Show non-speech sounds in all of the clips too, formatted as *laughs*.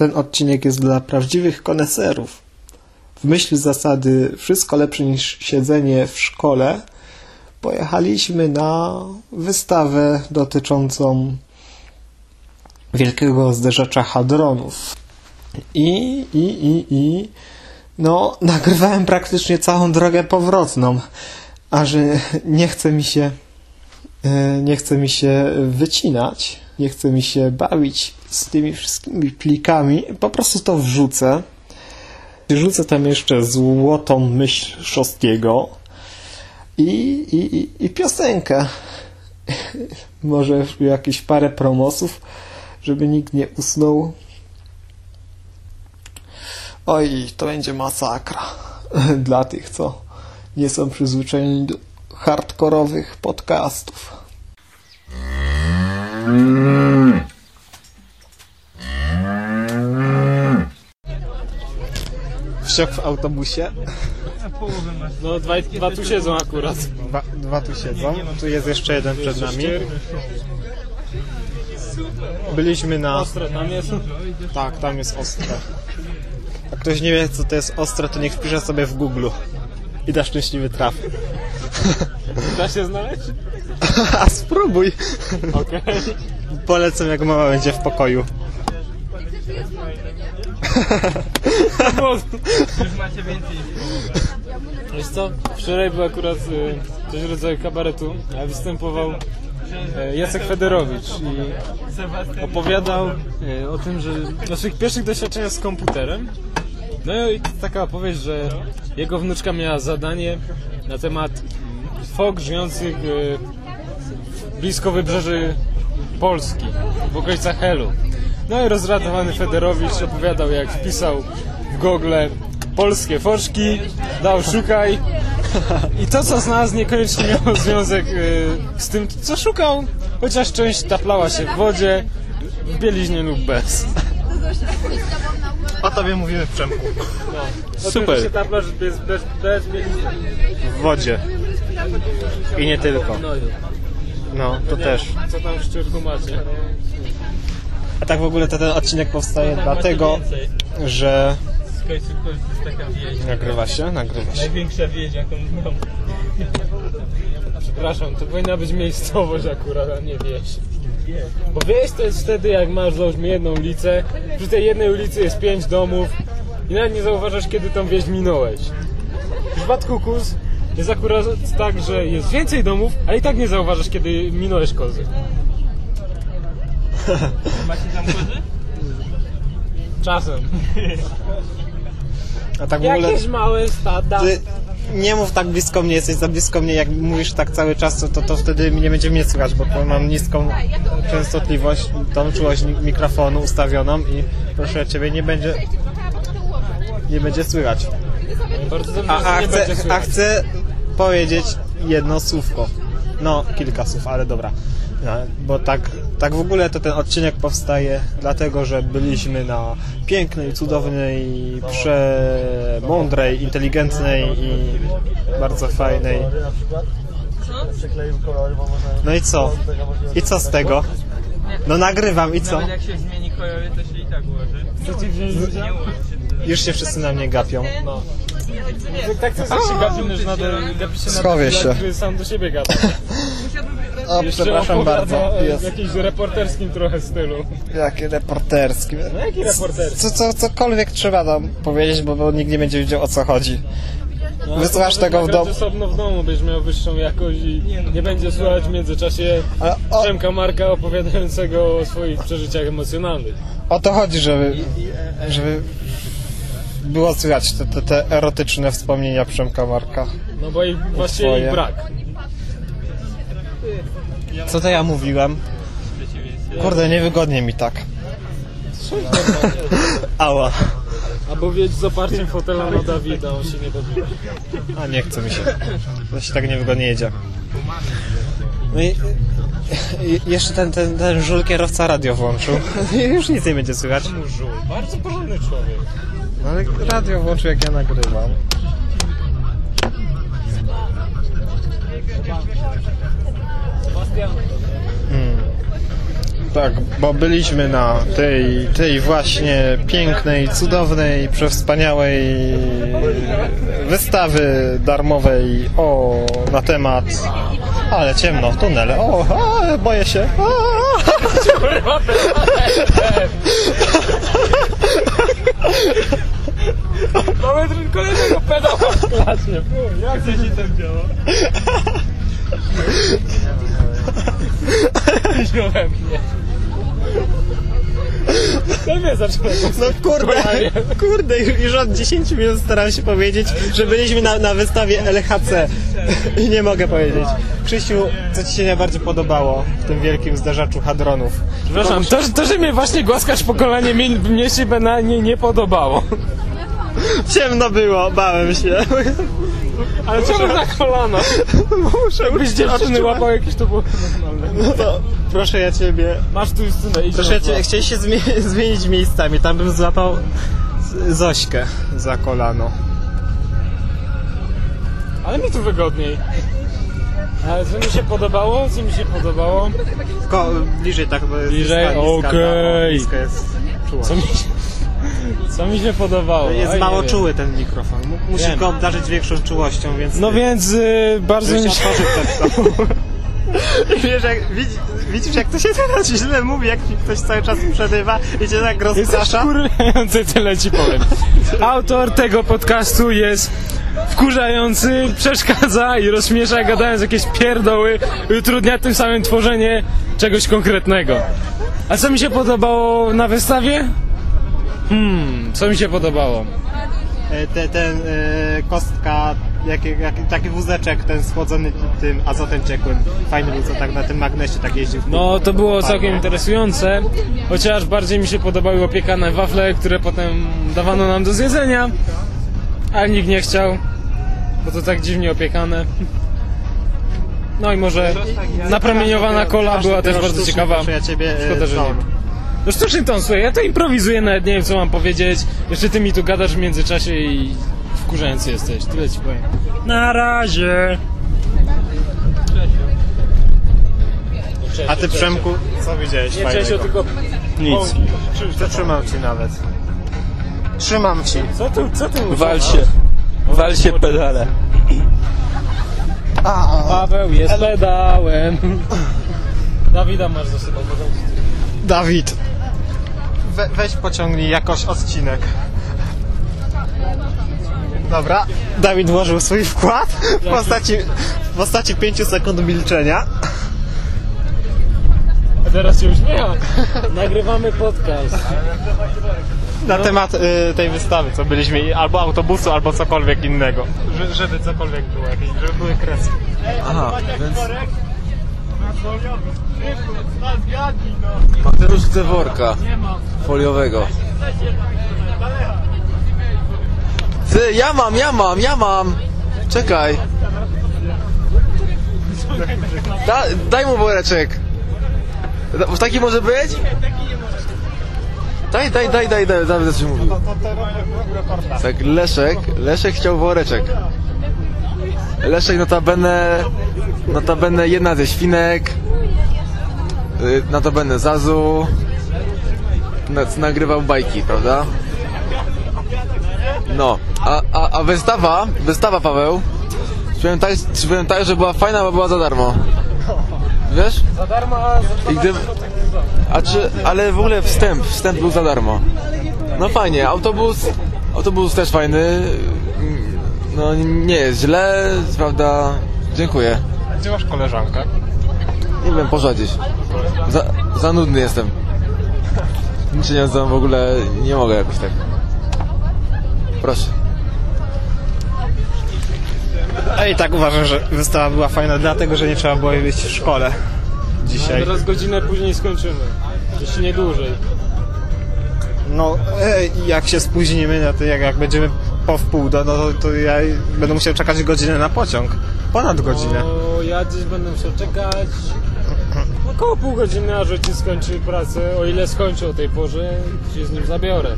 ten odcinek jest dla prawdziwych koneserów. W myśl zasady wszystko lepsze niż siedzenie w szkole, pojechaliśmy na wystawę dotyczącą wielkiego zderzacza hadronów. I, i, i, i, no, nagrywałem praktycznie całą drogę powrotną, a że nie chce mi się, e, nie chce mi się wycinać, nie chce mi się bawić z tymi wszystkimi plikami, po prostu to wrzucę. Rzucę tam jeszcze złotą myśl Szostkiego i, i, i, piosenkę. *laughs* Może jakieś parę promosów, żeby nikt nie usnął. Oj, to będzie masakra *laughs* dla tych, co nie są przyzwyczajeni do hardkorowych podcastów. Wsiadł w autobusie. No dwa, dwa tu siedzą akurat. Dwa, dwa tu siedzą. Tu jest jeszcze jeden przed nami. Byliśmy na... Ostro tam jest. Tak, tam jest ostre. A ktoś nie wie, co to jest ostre, to niech wpisze sobie w Google. I da szczęśliwy traf. *laughs* Da się znaleźć? *laughs* A spróbuj. Okej. Polecam, jak mama będzie w pokoju. Już macie więcej Wiesz co? Wczoraj był akurat y, coś rodzaju kabaretu, a występował e, Jacek Federowicz i opowiadał e, o tym, że o swoich pierwszych doświadczeniach z komputerem. No i taka opowieść, że jego wnuczka miała zadanie na temat fok żyjących e, blisko wybrzeży Polski, w okolicach Helu. No i rozradowany Federowicz opowiadał, jak wpisał w Google polskie foczki, dał szukaj i to, co znalazł, niekoniecznie miało związek y, z tym, co szukał, chociaż część taplała się w wodzie, w bieliźnie lub bez. O tobie mówimy w Przemku. O Super. że się taplasz bez, bez, bez bielizny. W wodzie. I nie tylko. No No, to też. co tam w szczurku macie? A tak w ogóle to ten odcinek powstaje dlatego, że... W końcu to jest taka wieś. Nagrywa się? Nagrywa się. Największa wieś, jaką znam. Przepraszam, to powinna być miejscowość akurat, a nie wieś. Bo wieś to jest wtedy, jak masz załóżmy jedną ulicę, przy tej jednej ulicy jest pięć domów i nawet nie zauważasz, kiedy tą wieś minąłeś. W przypadku Kus jest akurat tak, że jest więcej domów, ale i tak nie zauważasz, kiedy minąłeś kozy. *laughs* Macie tam kozy? Czasem. A tak w ogóle... Jakieś małe stada. Ty nie mów tak blisko mnie, jesteś za blisko mnie, jak mówisz tak cały czas, to, to wtedy nie będzie mnie słychać, bo mam niską częstotliwość, tą czułość mikrofonu ustawioną i proszę Ciebie, nie będzie nie będzie słychać. A, a, chcę, a chcę powiedzieć jedno słówko. No, kilka słów, ale dobra. Bo tak, tak w ogóle to ten odcinek powstaje dlatego, że byliśmy na pięknej, cudownej, przemądrej, inteligentnej i bardzo fajnej. No i co? I co z tego? No nagrywam i co? Jak się zmieni kolory, to się i tak ułoży. Już się wszyscy na mnie gapią. No. Tak to się nadal gapi się na Schowię się. sam do siebie gada. *laughs* *laughs* O, Jeszcze przepraszam opowiada bardzo. W Jest. jakimś reporterskim trochę stylu. Jakie reporterskie. No jaki reporterski? Co, co, cokolwiek trzeba tam powiedzieć, bo, bo nikt nie będzie wiedział o co chodzi. No, Wysłasz to tego w domu. osobno w domu, będziesz miał wyższą jakość i nie będzie słuchać w międzyczasie Ale o, Przemka Marka opowiadającego o swoich przeżyciach emocjonalnych. o to chodzi, żeby, żeby było słychać te, te, te erotyczne wspomnienia Przemka Marka. No bo ich właściwie ich brak. Co to ja mówiłem? Kurde, niewygodnie mi tak. *laughs* Ała. Albo wiedź z oparciem fotela na Dawida, on się nie dobił. A nie chce mi się. To się tak niewygodnie jedzie. No i, i jeszcze ten, ten, ten żul kierowca radio włączył. *laughs* Już nic nie będzie słychać. Żul, bardzo porządny człowiek. No ale radio włączył jak ja nagrywam. Hmm. Tak, bo byliśmy na tej, tej właśnie pięknej, cudownej, przewspaniałej wystawy darmowej o, na temat ale ciemno, tunele, o, a, boję się. A, Mamy kolejnego pedała w klasie. Jak to się tak działa? *laughs* Mnie. To mnie zaczyna. No kurde, kurde, już od 10 minut staram się powiedzieć, że byliśmy na, na wystawie LHC i nie mogę powiedzieć. Krzysiu, co Ci się najbardziej podobało w tym wielkim zderzaczu hadronów? Przepraszam, to, to, że mnie właśnie głaskać po kolanie mnie, mnie się banalnie nie podobało. Ciemno było, bałem się. Ale czemu na kolano? Muszę Byś dziewczyny łapał jakieś to było normalne. No to proszę ja Ciebie, Masz tu Justynę, idź proszę ja Ciebie, chciałeś się zmie- *laughs* zmienić miejscami, tam bym złapał Zośkę za kolano. Ale mi tu wygodniej. Ale co mi się podobało? Co mi się podobało? Ko- bliżej tak, bo jest Bliżej? Okej. no, jest czuła. Co mi się, *laughs* co mi się podobało? Jest Oj, mało czuły ten mikrofon. M- Musisz Wiem. go obdarzyć większą czułością, więc. No więc y, bardzo mi się otworzył przed *laughs* wiesz, jak, widz, widzisz, jak to się teraz źle mówi, jak ci ktoś cały czas przerywa i cię tak rozprasza. wkurzający, tyle ci powiem. Autor tego podcastu jest wkurzający, przeszkadza i rozśmiesza gadając jakieś pierdoły i utrudnia tym samym tworzenie czegoś konkretnego. A co mi się podobało na wystawie? Hmm, co mi się podobało? E, Te, ten e, kostka, jak, jak, taki wózeczek, ten schłodzony tym azotem ciekłym. Fajny był, co tak na tym magnesie tak jeździł. No, to było całkiem interesujące, chociaż bardziej mi się podobały opiekane wafle, które potem dawano nam do zjedzenia, ale nikt nie chciał, bo to tak dziwnie opiekane. No i może napromieniowana kola była też bardzo ciekawa. Ja ciebie, e, Szkoda, że nie. No sztuczny ton, słuchaj, ja to improwizuję, nawet nie wiem co mam powiedzieć. Jeszcze ty mi tu gadasz w międzyczasie i wkurzający jesteś, tyle ci powiem. Na razie! A ty Przemku, co widziałeś Nie fajnego? Czesio, tylko... Nic. To trzymam ci nawet. Trzymam ci. Co tu, co tu? Wal się. Wal się pedale. Paweł jest pedałem. Dawida masz za sobą, Dawid. We, weź pociągnij jakoś odcinek. Dobra. Dawid włożył swój wkład w postaci, w postaci 5 sekund milczenia. A teraz się uśmiecha. Nagrywamy podcast. Na temat y, tej wystawy, co byliśmy, albo autobusu, albo cokolwiek innego. Że, żeby cokolwiek było, jakieś, żeby były kreski. Aha, więc... Mateusz chce worka foliowego. Ty, ja mam, ja mam, ja mam! Czekaj. Da, daj mu woreczek. Da, taki może być? Daj, daj, daj, daj, daj, daj, coś mówił. Tak, Leszek, Leszek chciał woreczek. Leszek notabene, notabene jedna ze świnek, y, notabene Zazu, na- nagrywał bajki, prawda? No, a, a, a wystawa, wystawa Paweł, powiem tak, powiem tak, że była fajna, bo była za darmo. Wiesz? Za darmo, a za I gdy... A czy, ale w ogóle wstęp, wstęp był za darmo. No fajnie, autobus, autobus też fajny. No nie jest źle, prawda? Dziękuję. Gdzie masz koleżankę? Nie wiem, poszła gdzieś. Za, za nudny jestem. Nic nie odzywam w ogóle, nie mogę jakoś tak. Proszę. A i tak uważam, że wystawa była fajna, dlatego, że nie trzeba było jej być w szkole dzisiaj. Teraz godzinę później skończymy. Jeśli nie dłużej. No, ej, jak się spóźnimy, no to jak, jak będziemy po wpół, do, no, to, to ja będę musiał czekać godzinę na pociąg. Ponad godzinę. O, ja dziś będę musiał czekać około pół godziny, aż ojciec skończy pracę. O ile skończy o tej porze, się z nim zabiorę.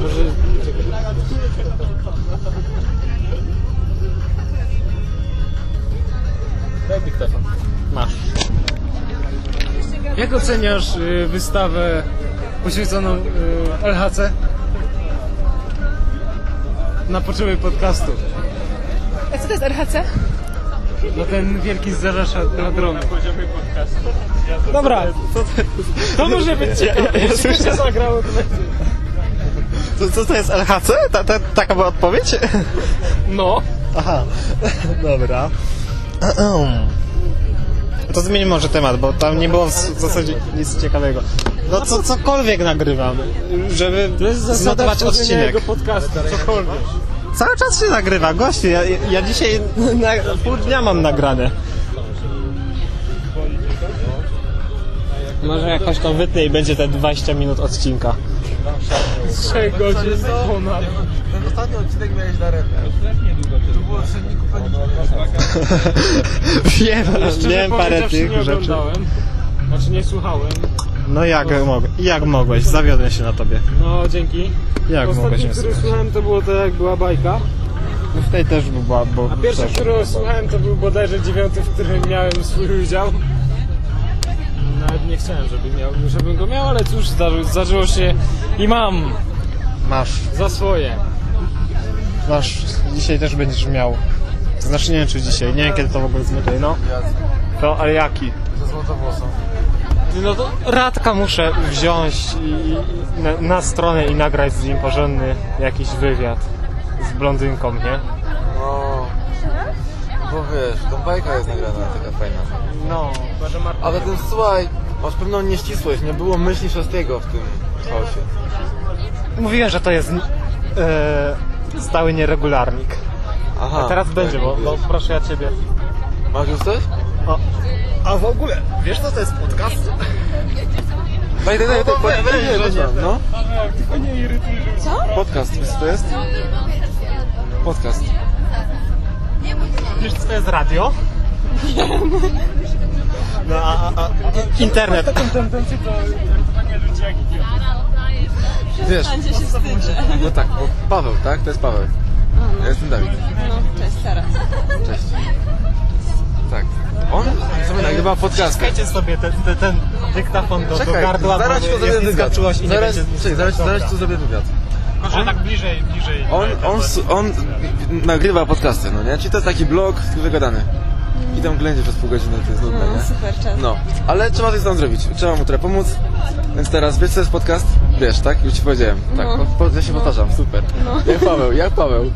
Może... Daj dyktafon. Masz. Jak oceniasz y, wystawę poświęconą y, LHC? Na potrzeby podcastu. A co to jest RHC? No ten wielki zderzacz hadronu. Dobra, to, to może być ciekawe. Jeśli się zagrało, to będzie. Co, co to jest LHC? Ta, ta, taka była odpowiedź? No. Aha, dobra. To zmieńmy może temat, bo tam nie było w zasadzie nic ciekawego. No co, cokolwiek nagrywam, żeby To jest zasada odcinek. podcastu, cokolwiek. Cały czas się nagrywa, gościu, ja, ja dzisiaj na, pół dnia mam nagrane. Może jakoś to wytnę i będzie te 20 minut odcinka. 3 godzin ponad. Ten ostatni odcinek miałeś na repę. To było trzewniku Wiem, Szczerze wiem parę tych nie rzeczy. oglądałem. Znaczy nie słuchałem. No jak, mog, jak mogłeś? Zawiodłem się na tobie. No dzięki. Jak mogłeś Ostatni, nie który słuchać? słuchałem to było tak jak była bajka. No w tej też była, bo... A pierwszy, też. którego słuchałem to był bodajże dziewiąty, w którym miałem swój udział. Nawet nie chciałem, żeby miał, żebym go miał, ale cóż, zdarzyło, zdarzyło się i mam Masz, za swoje. masz, dzisiaj też będziesz miał. Znaczy nie wiem czy dzisiaj, nie wiem kiedy to w ogóle zmytej, no. To, ale jaki? To złota włosa. No to Radka muszę wziąć i, i na, na stronę i nagrać z nim porządny jakiś wywiad z blondynką, nie? No. Bo wiesz, tą bajka jest nagrana taka fajna. No. Ale ten słuchaj, masz pewną nieścisłość, nie było myśli Szostiego w tym chaosie. Mówiłem, że to jest e, stały nieregularnik. Aha. A teraz będzie, bo, bo proszę ja ciebie. Masz już coś? O, a w ogóle, wiesz co to jest podcast? Daj, daj, daj, daj, No, daj, weź, daj, że daj, nie. no. Tylko nie irytuj ludzi. Podcast, wiesz co to jest? Podcast. Wiesz co to jest radio? No, a, a, a internet. Taką tendencję do traktowania ludzi jak idiotów. Wiesz, no tak, bo Paweł, tak? To jest Paweł. Ja jestem Dawid. No, cześć, Sara. Cześć. Tak. On sobie nagrywa podcasty. Ściskajcie sobie ten, ten, ten dyktafon do, do Czekaj, gardła, zaraz bo zrobię wywiad. i nie Zaraz, będzie... czekaj, zaraz, zaraz to zrobię wywiad. Proszę tak bliżej, bliżej. On, on, on nagrywa podcasty, no nie? Czyli to jest taki blog wygadany. I tam ględzie przez pół godziny, to jest nudne, No, nie? super czas. No, ale trzeba coś tam zrobić. Trzeba mu trochę pomóc. Więc teraz wiesz co jest podcast? Wiesz, tak? Już ci powiedziałem. Tak, No. po, po, ja się powtarzam, super. No. Jak Paweł, jak Paweł.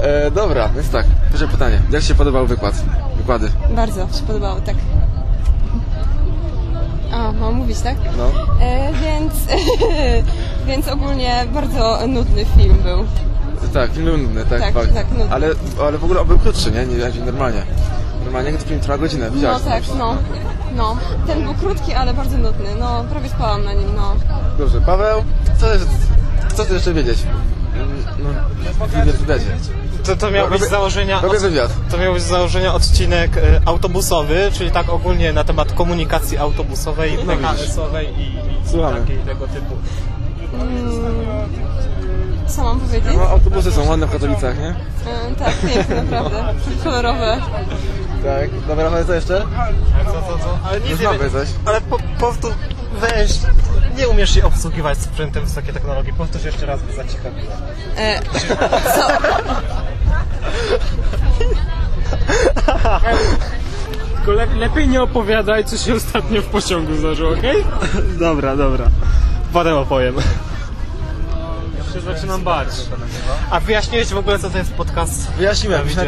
E, dobra, więc tak, pierwsze pytanie. Jak się podobał wykład? Wykłady? Bardzo się podobało, tak. A, mam mówić, tak? No. E, więc, *laughs* więc ogólnie bardzo nudny film był. Tak, film był nudny, tak, Tak, fakt. tak, nudny. Ale, ale w ogóle był krótszy, nie? Nie jak normalnie. Normalnie to film trwa godzinę, No widziałeś? to tak, no. No, ten był krótki, ale bardzo nudny. No, prawie spałam na nim, no. Dobrze, Paweł, co, co ty jeszcze wiedzieć? No, w wywiadzie. To, to miał być Robię- założenia... Robię wywiad. To miał być założenia odcinek e, autobusowy, czyli tak ogólnie na temat komunikacji autobusowej, No. PKS-owej i, i Słuchamy. takiej tego typu. Co mam powiedzieć? No, autobusy są ładne w Katowicach, nie? E, tak, piękne, *laughs* naprawdę. Kolorowe. Tak. Dobra, ale co jeszcze? Co, co, co? Ale nic Nie wiem. coś. Ale po, powtórz, weź, nie umiesz się obsługiwać sprzętem wysokiej technologii, powtórz jeszcze raz, by zaciekawiło. E, co? Tylko le, lepiej nie opowiadaj, co się ostatnio w pociągu zdarzyło, okej? Dobra, dobra. Potem opowiem. Się zaczynam bać. A wyjaśniłeś w ogóle, co to jest podcast? Wyjaśniłem. Na,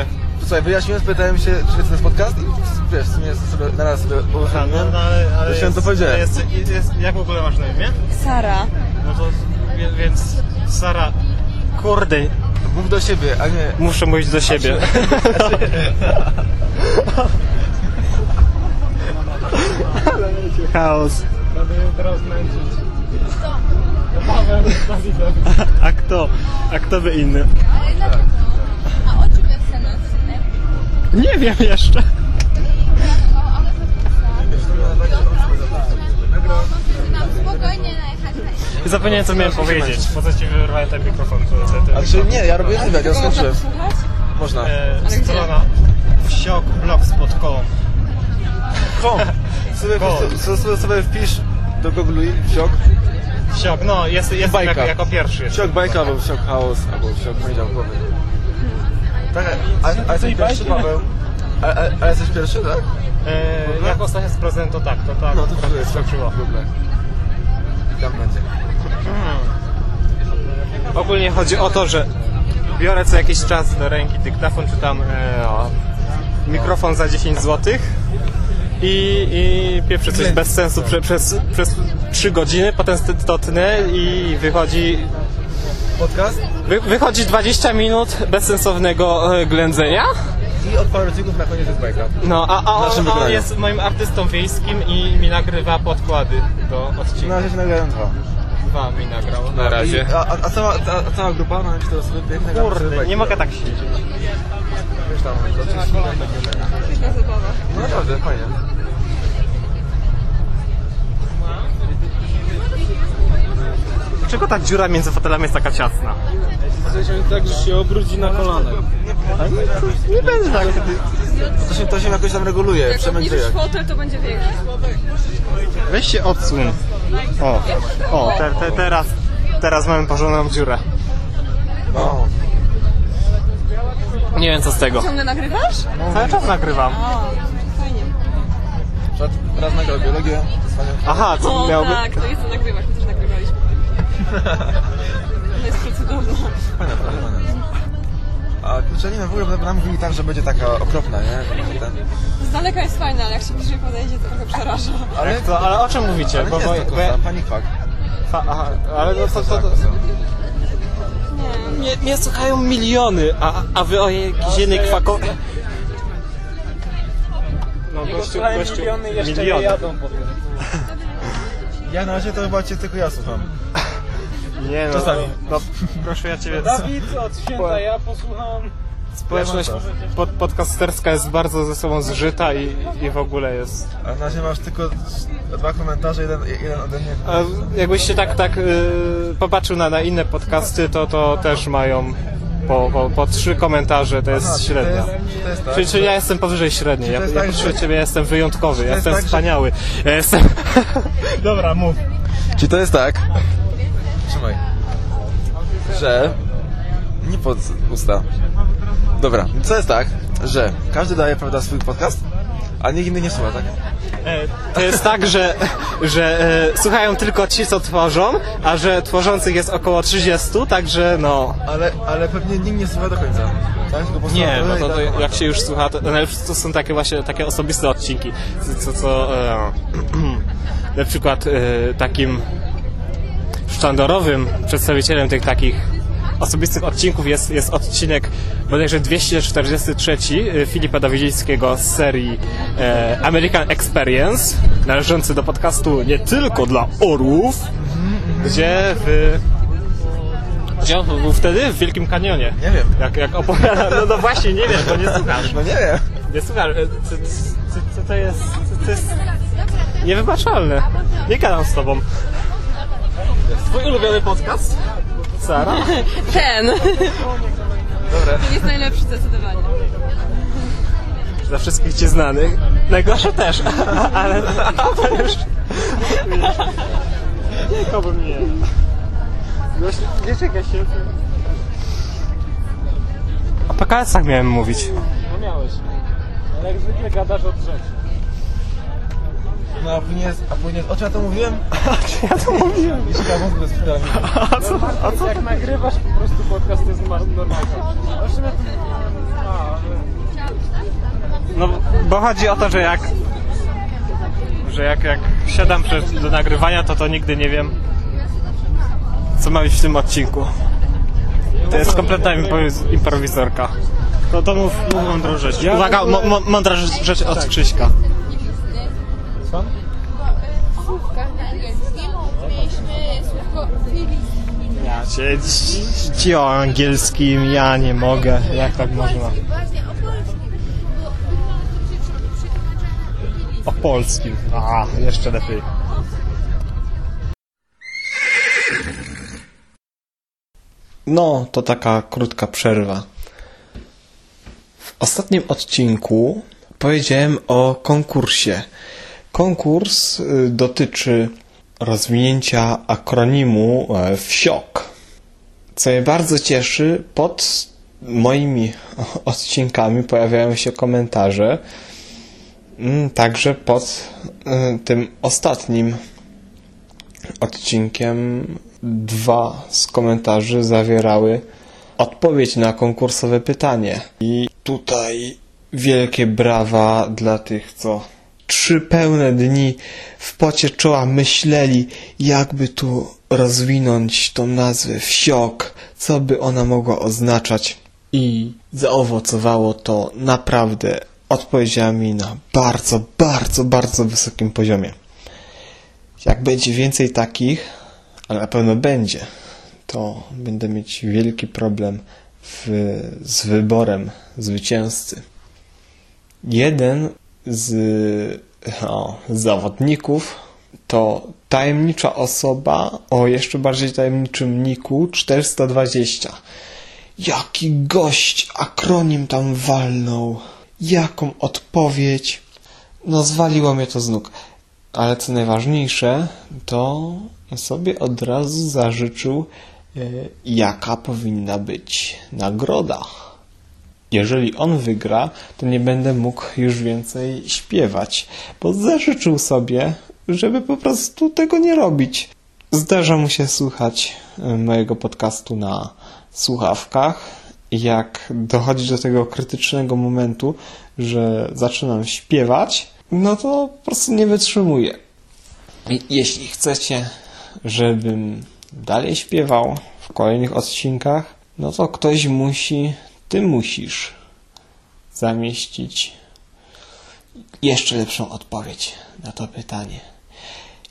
słuchaj, wyjaśniłem, spytałem się, czy to jest podcast i wiesz, w sumie sobie, na raz sobie A, no, no, ale, ale Zresztą to powiedziałem. Jest, jest, jak w ogóle masz na imię? Sara. No to, więc Sara, kurde, Mów do siebie, a nie... muszę mówić do siebie. *laughs* Chaos. Będę ją teraz męczyć. Dawidem. A kto? A kto by inny? A Nie wiem jeszcze. Zapomniałem co miałem powiedzieć. Po co ci wyrwałem ten mikrofon? A czy nie, ja robię wywiad, ja skończyłem. Można. E, strona wsiokblogspot.com Com. *laughs* sobie, sobie, sobie, sobie wpisz do Google wsiok, Siok, no, jest, jest Bajka. jako, jako pierwszy. wsiok bajka albo wsiok chaos, albo wsiok poniedziałkowy. Tak, a, a jesteś pierwszy, Paweł? A, a, a jesteś pierwszy, tak? E, jak ostatnio sprawdzałem, to tak, to tak. No to trochę jest skoczyło. w ogóle. Tam będzie. Ogólnie chodzi o to, że biorę co jakiś czas do ręki dyktafon, czy tam e, o, mikrofon za 10 zł i, i pieprzę coś bez sensu prze, przez, przez 3 godziny, potem to tnę i wychodzi, Podcast wy, wychodzi 20 minut bezsensownego e, ględzenia. i od paru na koniec jest bajka. No, a, a, naszym on, on jest moim artystą wiejskim i mi nagrywa podkłady do odcinka. Na razie się nagrają dwa. Dwa mi nagrał na razie. I, a, a, a, cała, a, a cała grupa ma jakieś to sobie piękne Kurde, nie mogę tak siedzieć. Wiesz tam, oczywiście. Pyszna zabawa. No naprawdę, fajnie. Dlaczego ta dziura między fotelami jest taka ciasna? Zresztą tak, że się obrudzi na kolanach. Nie będzie tak. To się, to się jakoś tam reguluje, Jak przemęczy obniżysz fotel, to będzie większy. Weź się odsuń. O, o te, te, teraz, teraz mamy porządną dziurę. No. Nie wiem co z tego. Ciągle nagrywasz? Cały czas nagrywam. Fajnie. Raz, raz nagrał biologię. Aha, co O miałby... tak, to jest nagrywaliśmy. Ona jest przecudowna. Fajne, fajne, fajne. A kurczanina w ogóle nam mówili tak, że będzie taka okropna, nie? Że ten... Z daleka jest fajna, ale jak się bliżej podejdzie, to trochę przeraża. Ale, Jak to, ale o czym mówicie? ale nie jest bo ja- kosa, panic fuck. fa, aha, ale no to, to, Tak, to, kosa. mnie, mnie słuchają miliony, a, a wy o jakiś jednej kwako... No gościu, gościu, miliony jeszcze miliony. nie jadą potem. Ja na razie to chyba cię tylko ja słucham. Nie no, Czasami. no *laughs* proszę ja ciebie... Dawid od święta ja posłucham. Społeczność pod, podcasterska jest bardzo ze sobą zżyta i, i w ogóle jest... A na razie masz tylko dwa komentarze, jeden, jeden ode mnie. A jakbyś się tak, tak y, popatrzył na, na inne podcasty, to, to też mają po, po, po trzy komentarze, to jest Aha, czy to średnia. jest- czy to jest tak, Czyli, czyli ja jestem powyżej średniej, ja, ja tak, że- ciebie jestem wyjątkowy, ja jest jestem tak, że- wspaniały. Ja jestem... Dobra, mów. Czy to jest tak? Trzymaj. Że... Nie pod usta. Dobra, co jest tak, że każdy daje, prawda, swój podcast, a nikt inny nie słucha, tak? E, To jest tak, że, że e, słuchają tylko ci, co tworzą, a że tworzących jest około 30, także no... Ale, ale pewnie nikt nie słucha do końca. Tak? Tylko posłucha Nie, no i to, tak. to jak się już słucha, to najlepsze to są takie właśnie takie osobiste odcinki, co, co, co e, *clears throat* na przykład e, takim sztandarowym przedstawicielem tych takich osobistych odcinków jest, jest odcinek bodajże 243 e, Filipa Dawidzińskiego z serii e, American Experience, należący do podcastu nie tylko dla orłów, gdzie w gdzie on był wtedy? W Wielkim Kanionie. Nie wiem. Jak, jak opowiada, no, no właśnie, nie wiem, bo nie *laughs* słuchasz. No nie wiem. Nie słuchasz, e, co, co, co to jest, co to jest niewybaczalne. Nie gadam z tobą. Twój ulubiony podcast? Sara? *laughs* Ten! Dobra. Ten jest najlepszy zdecydowanie. Dla wszystkich ci znanych. Najgorsze też, *laughs* ale to już... Nikogo nie. Wiesz jak ja się... O PKS-ach miałem mówić. No miałeś. Ale jak zwykle gadasz od rzeczy. No a później jest, a później jest, o czym ja to mówiłem? *laughs* Czy ja to mówiłem? Jeśli mózgu jest szpitalny. A co? A co? Jak nagrywasz po prostu podcast, to jest ma- normalne. A w sumie to... A. No, bo chodzi o to, że jak że jak, jak siadam przed, do nagrywania, to to nigdy nie wiem co ma być w tym odcinku. To jest kompletna improwiz- improwizorka. No to mów, mów mądrą rzecz. Uwaga, mądra rzecz, rzecz od Krzyśka. Słówka na angielskim mieliśmy słówko. Ja cię, ci- o angielskim, ja nie mogę. Jak tak można? O polskim. A, jeszcze lepiej. No, to taka krótka przerwa. W ostatnim odcinku powiedziałem o konkursie. Konkurs y, dotyczy rozwinięcia akronimu e, WSIOK. Co mnie bardzo cieszy, pod moimi *laughs* odcinkami pojawiają się komentarze, mm, także pod y, tym ostatnim odcinkiem dwa z komentarzy zawierały odpowiedź na konkursowe pytanie. I tutaj wielkie brawa dla tych, co trzy pełne dni w pocie czoła myśleli, jakby tu rozwinąć tą nazwę wsiok, co by ona mogła oznaczać. I zaowocowało to naprawdę odpowiedziami na bardzo, bardzo, bardzo wysokim poziomie. Jak będzie więcej takich, ale na pewno będzie, to będę mieć wielki problem w, z wyborem zwycięzcy. Jeden z, zawodników to tajemnicza osoba o jeszcze bardziej tajemniczym niku 420. Jaki gość akronim tam walnął. Jaką odpowiedź. No zwaliło mnie to z nóg. Ale co najważniejsze, to sobie od razu zażyczył, e, jaka powinna być nagroda. Jeżeli on wygra, to nie będę mógł już więcej śpiewać, bo zażyczył sobie, żeby po prostu tego nie robić. Zdarza mu się słuchać e, mojego podcastu na słuchawkach. Jak dochodzi do tego krytycznego momentu, że zaczynam śpiewać, no to po prostu nie wytrzymuję. Jeśli chcecie, żebym dalej śpiewał w kolejnych odcinkach, no to ktoś musi, ty musisz zamieścić jeszcze lepszą odpowiedź na to pytanie.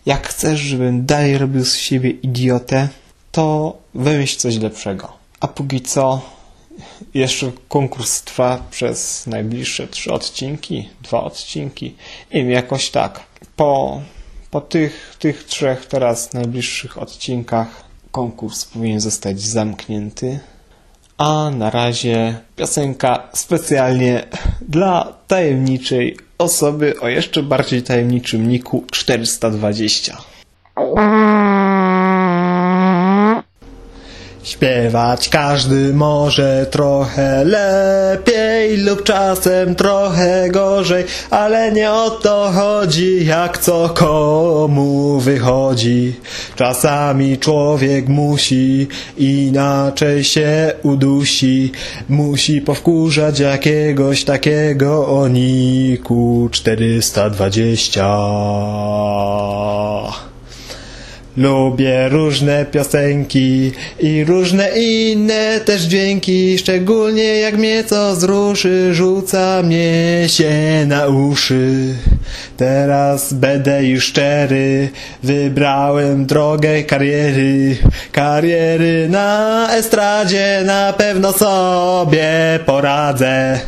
Jak chcesz, żebym dalej robił z siebie idiotę, to wymyśl coś lepszego. A póki co, jeszcze konkurs trwa przez najbliższe trzy odcinki, dwa odcinki. Nie wiem, jakoś tak. Po, po tych, tych trzech teraz najbliższych odcinkach konkurs powinien zostać zamknięty. A na razie piosenka specjalnie dla tajemniczej osoby o jeszcze bardziej tajemniczym niku 420. Śpiewać każdy może trochę lepiej lub czasem trochę gorzej, ale nie o to chodzi, jak co komu wychodzi. Czasami człowiek musi inaczej się udusi, musi powkurzać jakiegoś takiego o niku 420. Lubię różne piosenki i różne inne też dźwięki, szczególnie jak mnie co zruszy, rzuca mnie się na uszy. Teraz będę już szczery, wybrałem drogę kariery, kariery na estradzie, na pewno sobie poradzę.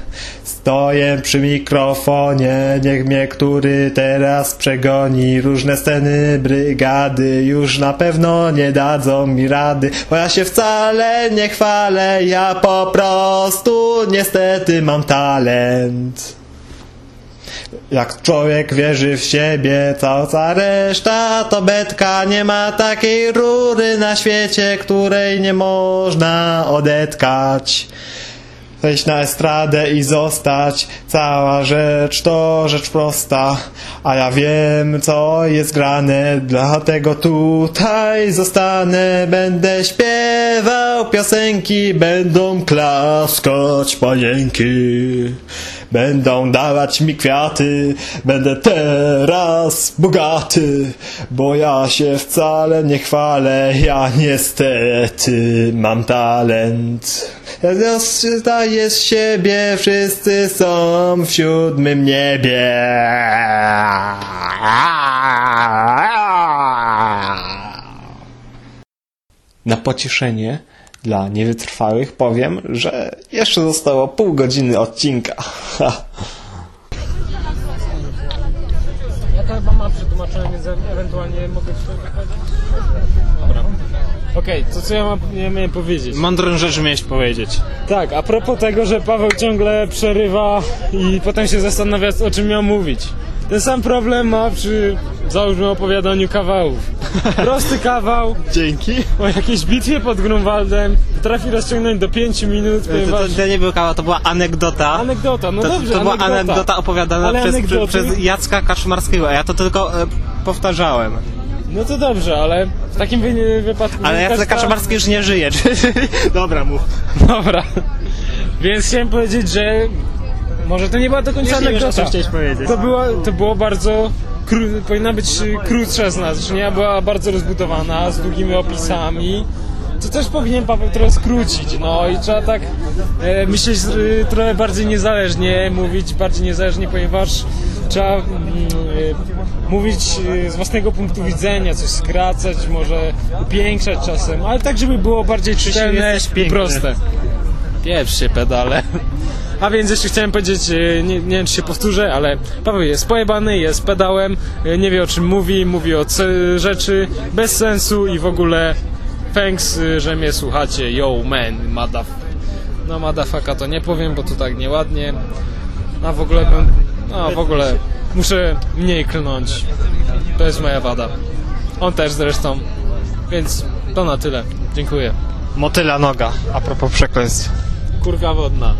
Stoję przy mikrofonie, niech mnie który teraz przegoni. Różne sceny, brygady już na pewno nie dadzą mi rady, bo ja się wcale nie chwalę, ja po prostu niestety mam talent. Jak człowiek wierzy w siebie, cała reszta to betka. Nie ma takiej rury na świecie, której nie można odetkać. Wejść na estradę i zostać, cała rzecz to rzecz prosta, a ja wiem co jest grane, dlatego tutaj zostanę, będę śpiewał piosenki, będą klaskać panienki. Będą dawać mi kwiaty, będę teraz bogaty, bo ja się wcale nie chwalę, ja niestety mam talent. Zdaję z siebie, wszyscy są w siódmym niebie. Na pocieszenie dla niewytrwałych powiem, że jeszcze zostało pół godziny odcinka. Ja to chyba mam przetłumaczone, więc ewentualnie mogę ci. Dobra. Okej, to co ja mam, ja miałem powiedzieć? Mądrą rzecz miałeś powiedzieć. Tak, a propos tego, że Paweł ciągle przerywa i potem się zastanawia, o czym miał mówić. Ten sam problem ma przy, załóżmy, opowiadaniu kawałów. Prosty kawał *laughs* Dzięki. o jakiejś bitwie pod Grunwaldem potrafi rozciągnąć do 5 minut, To, to, to nie był kawał, to była anegdota. Anegdota, no to, dobrze, to była anegdota. anegdota opowiadana Ale przez, anegdoty- przez Jacka Kaszmarskiego, a ja to tylko e, powtarzałem. No to dobrze, ale w takim wy- wypadku... Ale Jacek ta- Kaszmarski już nie żyje. *laughs* Dobra, mów. Dobra. Więc chciałem powiedzieć, że może to nie była do końca Już nie wiesz, o anegdota. czym chciałeś powiedzieć. To było, to było bardzo... Kró- powinna być y, krótsza znaczenia, była bardzo rozbudowana, z długimi opisami. To też powinien Paweł trochę skrócić, no i trzeba tak e, myśleć y, trochę bardziej niezależnie, mówić bardziej niezależnie, ponieważ trzeba mm, e, mówić e, z własnego punktu widzenia, coś skracać, może upiększać czasem, ale tak, żeby było bardziej czytelne jesteś i piękny. proste. Pieprz się pedale. A więc jeszcze chciałem powiedzieć, e, nie, nie wiem czy się powtórzę, ale Paweł jest pojebany, jest pedałem, e, nie wie o czym mówi, mówi o c- rzeczy bez sensu i w ogóle thanks, że mnie słuchacie, yo man, madaf. No madafaka to nie powiem, bo to tak nieładnie. A w ogóle no w ogóle muszę mniej klnąć. To jest moja wada. On też zresztą. Więc to na tyle. Dziękuję. Motyla noga, a propos przekleństw. Kurka wodna.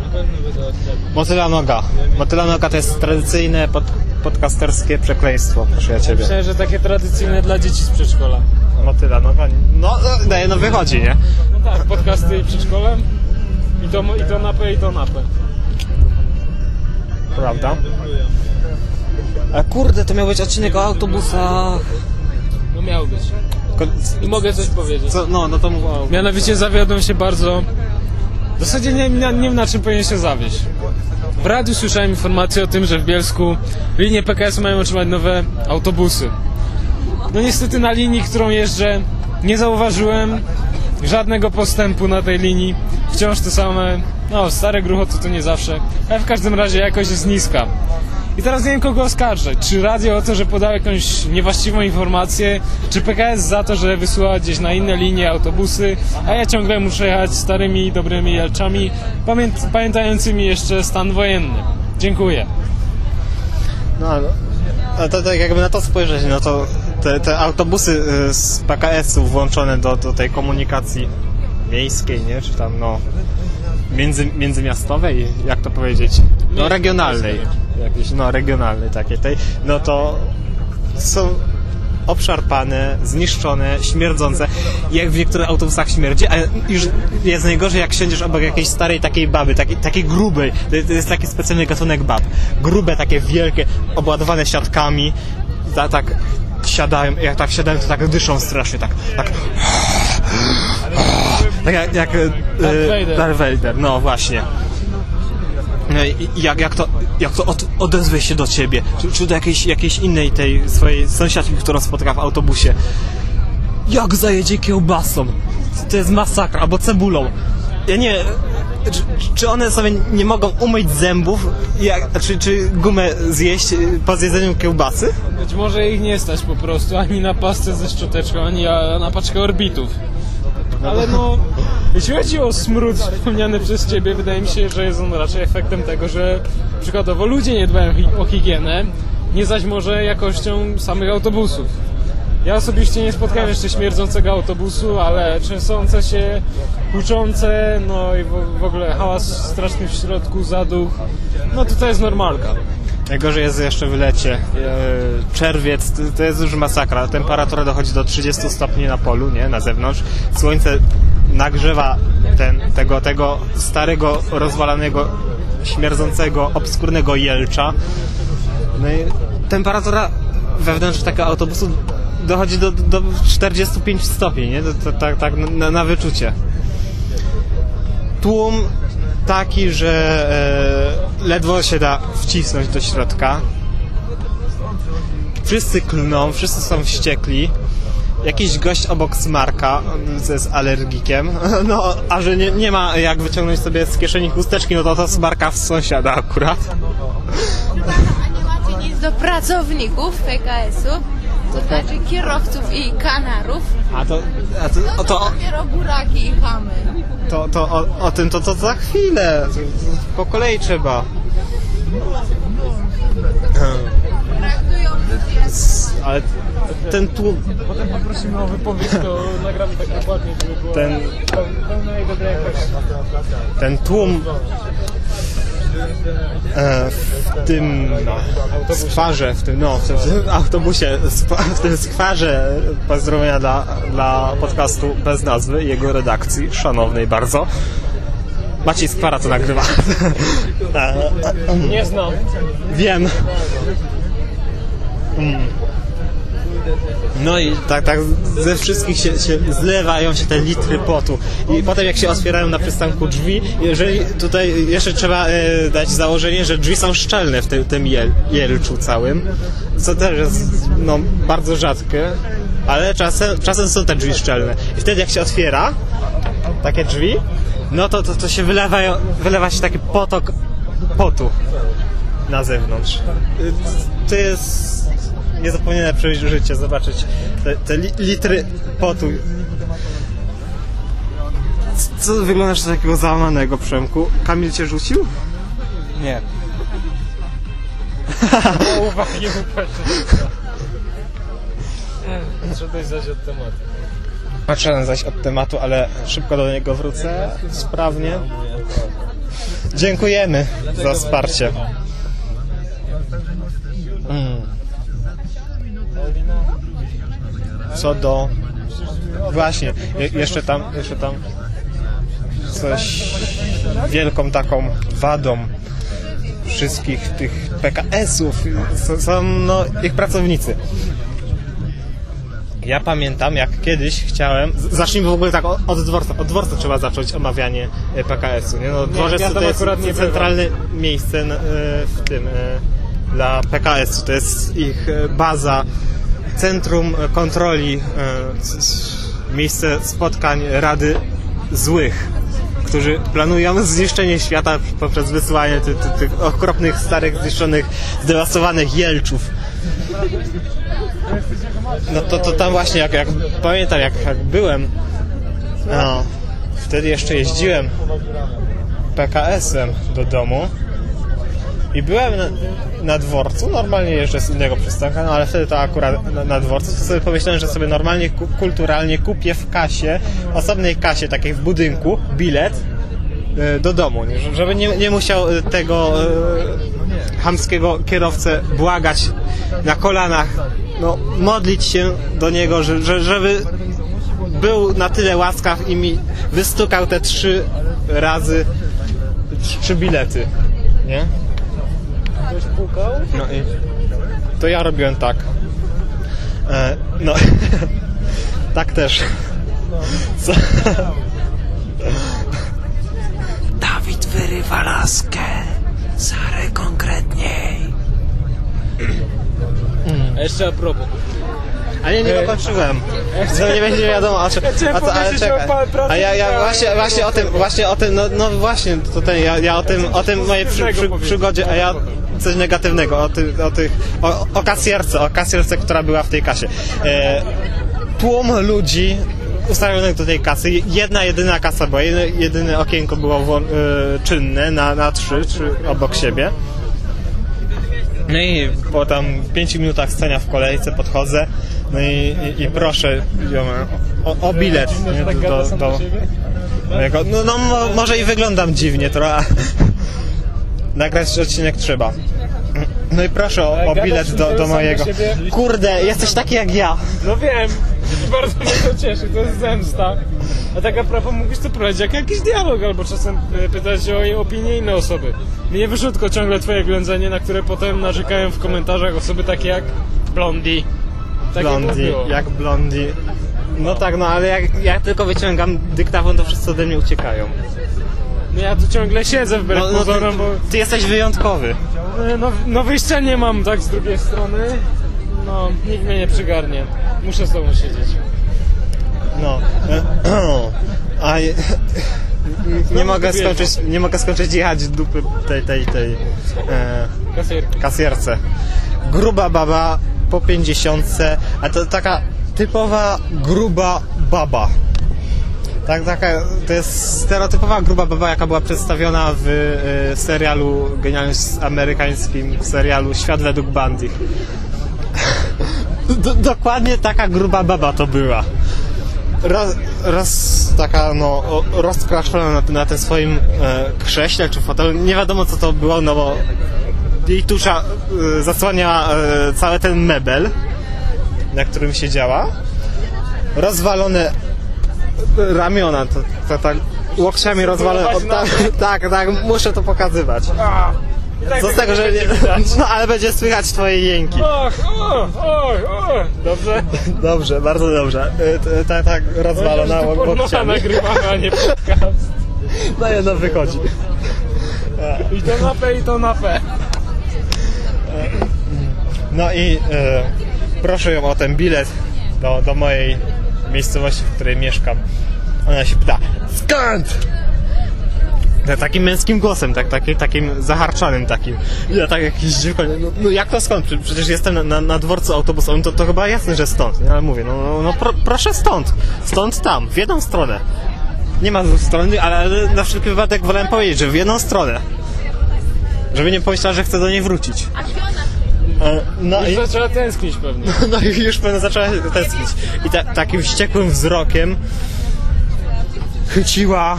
Motyla noga. Motyla noga to jest tradycyjne pod, podcasterskie przekleństwo, proszę ja ciebie. Myślę, że takie tradycyjne dla dzieci z przedszkola. Motyla noga, no, no, no wychodzi, nie? No tak, podcasty i przedszkolem. I to, I to napę, i to napę. Prawda? A kurde, to miał być odcinek o autobusach. No miał być. I mogę coś powiedzieć. Co, no, no to mów o... Mianowicie zawiodłem się bardzo. W zasadzie nie, nie, nie wiem na czym powinien się zawieść. W radiu słyszałem informację o tym, że w Bielsku linie PKS mają otrzymać nowe autobusy. No niestety na linii, którą jeżdżę, nie zauważyłem żadnego postępu na tej linii. Wciąż te same, no stare gruchoty to nie zawsze, ale w każdym razie jakość jest niska. I teraz nie wiem kogo oskarżać. Czy radio o to, że podał jakąś niewłaściwą informację, czy PKS za to, że wysyła gdzieś na inne linie autobusy, a ja ciągle muszę jechać starymi, dobrymi jelczami, pamięt, pamiętającymi jeszcze stan wojenny. Dziękuję. No, no to tak jakby na to spojrzeć, no to te, te autobusy y, z PKS-u włączone do, do tej komunikacji miejskiej, nie? Czy tam, no, między, międzymiastowej, jak to powiedzieć? No, regionalnej. Jakiejś, no, regionalnej takiej. Tej, no to są obszarpane, zniszczone, śmierdzące. Jak w niektórych autobusach śmierdzi, a już jest najgorzej, jak siądziesz obok jakiejś starej takiej baby, takiej, takiej grubej. To to jest taki specjalny gatunek bab. Grube, takie wielkie, obładowane siatkami. Ta, tak siadają, jak tak siadają, to tak dyszą strasznie, tak, tak. Tak jak, jak e, Vader. Darth Vader, no właśnie. No jak, jak to, jak to od, odezwie się do ciebie? Czy, czy do jakiejś, jakiejś innej tej swojej sąsiadki, którą spotka w autobusie? Jak zajedzie kiełbasą? To jest masakra, albo cebulą. Ja nie czy, czy one sobie nie mogą umyć zębów, jak, czy, czy gumę zjeść y, po zjedzeniu kiełbasy? Być może ich nie stać po prostu ani na pastę ze szczoteczką, ani na paczkę orbitów. Ale no, jeśli chodzi o smród wspomniany przez Ciebie, wydaje mi się, że jest on raczej efektem tego, że przykładowo ludzie nie dbają o higienę, nie zaś może jakością samych autobusów. Ja osobiście nie spotkałem jeszcze śmierdzącego autobusu, ale trzęsące się, huczące, no i w, w ogóle hałas straszny w środku, zaduch, no to to jest normalka. Najgorzej jest jeszcze w lecie. E, Czerwiec to, jest już masakra. Temperatura dochodzi do 30 stopni na polu, nie? Na zewnątrz. Słońce nagrzewa ten, tego, tego starego, rozwalanego, śmierdzącego, obskurnego jelcza. No i temperatura wewnątrz takiego autobusu dochodzi do, do 45 stopni, nie? Tak, tak na, na wyczucie. Tłum taki, że e, ledwo się da wcisnąć do środka. Wszyscy klną, wszyscy są wściekli. Jakiś gość obok smarka, on jest alergikiem, *laughs* no a że nie, nie ma jak wyciągnąć sobie z kieszeni chusteczki, no to to smarka w sąsiada akurat. A nie macie nic do pracowników PKS-u? To znaczy kierowców i kanarów? A to, a to, No o, to to, dopiero buraki i chamy. to, to o, o tym to, to za chwilę, to, to po kolei trzeba. Burak ale ten tłum, Potem poprosimy o wypowiedź, to nagramy tak dokładnie, żeby było ten, i ten tłum w tym skwarze, w tym, no, w tym, *laughs* autobusie, w tym skwarze pozdrowienia dla, dla podcastu bez nazwy i jego redakcji, szanownej bardzo. Maciej Skwara to nagrywa. *laughs* E, Nie znam. Wiem. Mm. No i tak, tak ze wszystkich się, się zlewają się te litry potu. I potem jak się otwierają na przystanku drzwi, jeżeli tutaj jeszcze trzeba e, dać założenie, że drzwi są szczelne w tym, tym jel, jelczu całym, co też jest no, bardzo rzadkie, ale czasem, czasem są te drzwi szczelne. I wtedy jak się otwiera takie drzwi, no to, to, to się wylewają, wylewa się taki potok potu na zewnątrz. To jest niezapomniane przeżycie, zobaczyć te, te li, litry potu. Co wyglądasz na takiego załamanego, Przemku? Kamil cię rzucił? Nie. O uwagi upatrzę. Trzeba zać od tematu. Patrzę zaś od tematu, ale szybko do niego wrócę. Sprawnie. Dziękujemy za wsparcie. Mm. Co do... Właśnie, je, jeszcze tam, jeszcze tam coś wielką taką wadą wszystkich tych PKS-ów są, no, ich pracownicy. Ja pamiętam, jak kiedyś chciałem. Zacznijmy w ogóle tak od, dworca. Od dworca trzeba zacząć omawianie e, PKS-u. Nie? No, dworzec ja to jest akurat nie centralne miejsce n- e, w tym e, dla PKS-u. To jest ich baza, centrum kontroli, e, miejsce spotkań Rady Złych, którzy planują zniszczenie świata poprzez wysyłanie ty, ty, tych okropnych, starych, zniszczonych, zdewastowanych jelczów. No to, to tam właśnie, jak, jak pamiętam, jak, jak byłem, no, wtedy jeszcze jeździłem PKS-em do domu i byłem na, na dworcu, normalnie jeżdżę z innego przystanka, no ale wtedy to akurat na, na dworcu, to sobie pomyślałem, że sobie normalnie, ku, kulturalnie kupię w kasie, osobnej kasie, takiej w budynku, bilet e, do domu, żeby nie, nie musiał e, tego e, chamskiego kierowcę błagać na kolanach, no, modlić się do niego, że, żeby był na tyle łaskaw i mi wystukał te trzy razy trzy bilety, nie? Ktoś pukał? No i to ja robiłem tak. E, no, *laughs* tak też. Co? Dawid wyrywa laskę. Sarę konkretniej. A jeszcze a propos. A nie, nie dokończyłem. Co nie będzie wiadomo, a, czy, a, co, ale czekaj. A ja, ja właśnie, właśnie o tym, właśnie o tym, no, no właśnie, ten, ja, ja o tym, o tym mojej przy, przy, przygodzie, a ja coś negatywnego, o, tych, o tych, o, o kasjerce, o kasjerce, która była w tej kasie. E, tłum ludzi ustawionych do tej kasy, jedna jedyna kasa była, jedyne, jedyne okienko było e, czynne na, na trzy, czy obok siebie. No i po tam 5 minutach stania w kolejce podchodzę, no i, i, i proszę ją o, o bilet nie, do, do, do mojego, no, no mo, może i wyglądam dziwnie trochę. *laughs* Nagrać odcinek trzeba. No i proszę o, o bilet do, do mojego. Kurde, jesteś taki jak ja. No wiem. *laughs* Bardzo mnie to cieszy, to jest zemsta. A tak a propos mógłbyś to prowadzić jak jakiś dialog, albo czasem e, pytać o jej opinię inne osoby. Mnie wyszło tylko ciągle twoje ględzenie, na które potem narzekają w komentarzach osoby takie jak Blondie. Tak Blondi, jak blondi. No tak, no ale jak, jak tylko wyciągam dyktafon, to wszyscy ode mnie uciekają. No ja tu ciągle siedzę wbrew No, no pozorom, bo ty jesteś wyjątkowy. e, no, no wyjścia nie mam tak z drugiej strony. No, nikt mnie nie przygarnie. Muszę z tobą siedzieć. No. *clears throat* A je- *laughs* nie mogę skończyć, nie mogę skończyć jechać dupy tej, tej, tej e, kasjerce. Gruba baba po pięćdziesiątce, a to taka typowa gruba baba. Tak, taka, to jest stereotypowa gruba baba, jaka była przedstawiona w e, serialu genialnym amerykańskim serialu Świat według Bandich. *laughs* D- dokładnie taka gruba baba to była. Roz, roz taka, no, rozkraszczona na, na tym swoim e, krześle czy fotelu. Nie wiadomo co to było, no bo jej tusza e, zasłania e, cały ten mebel, na którym siedziała. Rozwalone ramiona, to, to tak łokciami rozwalone. O, tak, tak, tak, muszę to pokazywać. Co z tego, że nie... *laughs* No ale będzie słychać twoje jęki. Och. Dobrze? Dobrze, bardzo dobrze. Y, Tak, tak, rozwalona łokciami. nagrywamy, a nie podcast. *laughs* No jedno wychodzi. I to na P, i to na P. No i y, proszę ją o ten bilet do, do mojej miejscowości, w której mieszkam. Ona się pyta, skąd? Tak, takim męskim głosem, tak, taki, takim zaharczanym takim. Ja tak jakiś dziwko, no, no jak to skąd? Prze- Przecież jestem na, na, na dworcu autobusowym, to, to chyba jasne, że stąd. Nie? Ale mówię, no, no, no pro, proszę stąd, stąd tam, w jedną stronę. Nie ma dwóch stron, ale na wszelki wypadek wolałem powiedzieć, że w jedną stronę. Żeby nie pomyślała, że chcę do niej wrócić. E, No i... I zaczęła tęsknić pewnie. *laughs* No i już pewno zaczęła tęsknić. I ta, takim wściekłym wzrokiem chyciła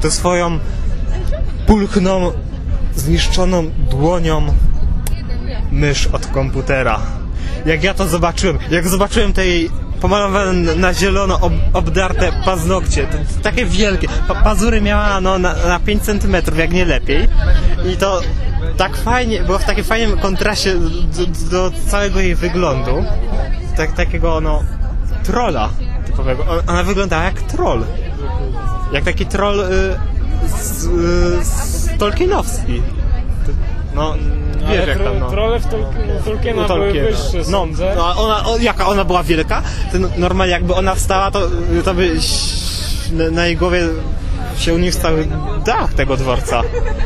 to swoją pulchną, zniszczoną dłonią mysz od komputera. Jak ja to zobaczyłem, jak zobaczyłem te jej pomalowane na zielono ob, obdarte paznokcie, takie wielkie, pa, pazury miała no, na, na 5 cm, jak nie lepiej. I to tak fajnie, było w takim fajnym kontraście do, do całego jej wyglądu. Tak, takiego no, trolla typowego. Ona wyglądała jak troll. Jak taki troll y, z, y, z Tolkienowski. No, wiesz Ale jak tam, no. tro, trole w Tol Tolkiena U były Tolkiena. wyższe, No, sądzę. no a ona, o, jaka ona była wielka, to no- normalnie jakby ona wstała, to, to by na jej głowie się uniósł cały dach tego dworca.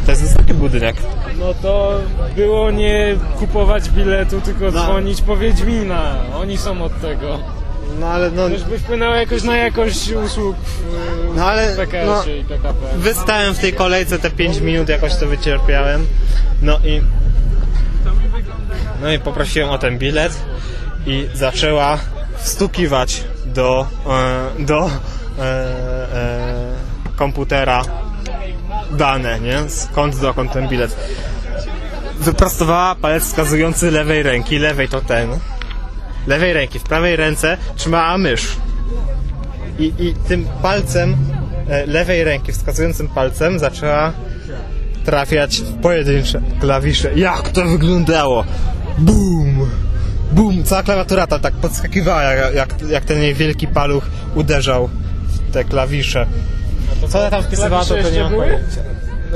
To jest wysoki budynek. No to było nie kupować biletu, tylko No. dzwonić po Wiedźmina. Oni są od tego. No ale no, Już by wpłynęło jakoś na jakość usług w, No, ale, PKS no. i PKP. wystałem w tej kolejce te 5 minut, jakoś to wycierpiałem. No i no i poprosiłem o ten bilet i zaczęła wstukiwać do, e, do e, e, komputera dane, nie? Skąd dokąd ten bilet. Wyprostowała palec wskazujący lewej ręki, lewej to ten. Lewej ręki, w prawej ręce trzymała mysz. I, i tym palcem e, lewej ręki, wskazującym palcem zaczęła trafiać w pojedyncze klawisze. Jak to wyglądało? Bum! Bum! Cała klawiatura ta, tak podskakiwała, jak, jak, jak ten jej wielki paluch uderzał w te klawisze. Co ona tam wpisywała, to, to nie mam pojęcia.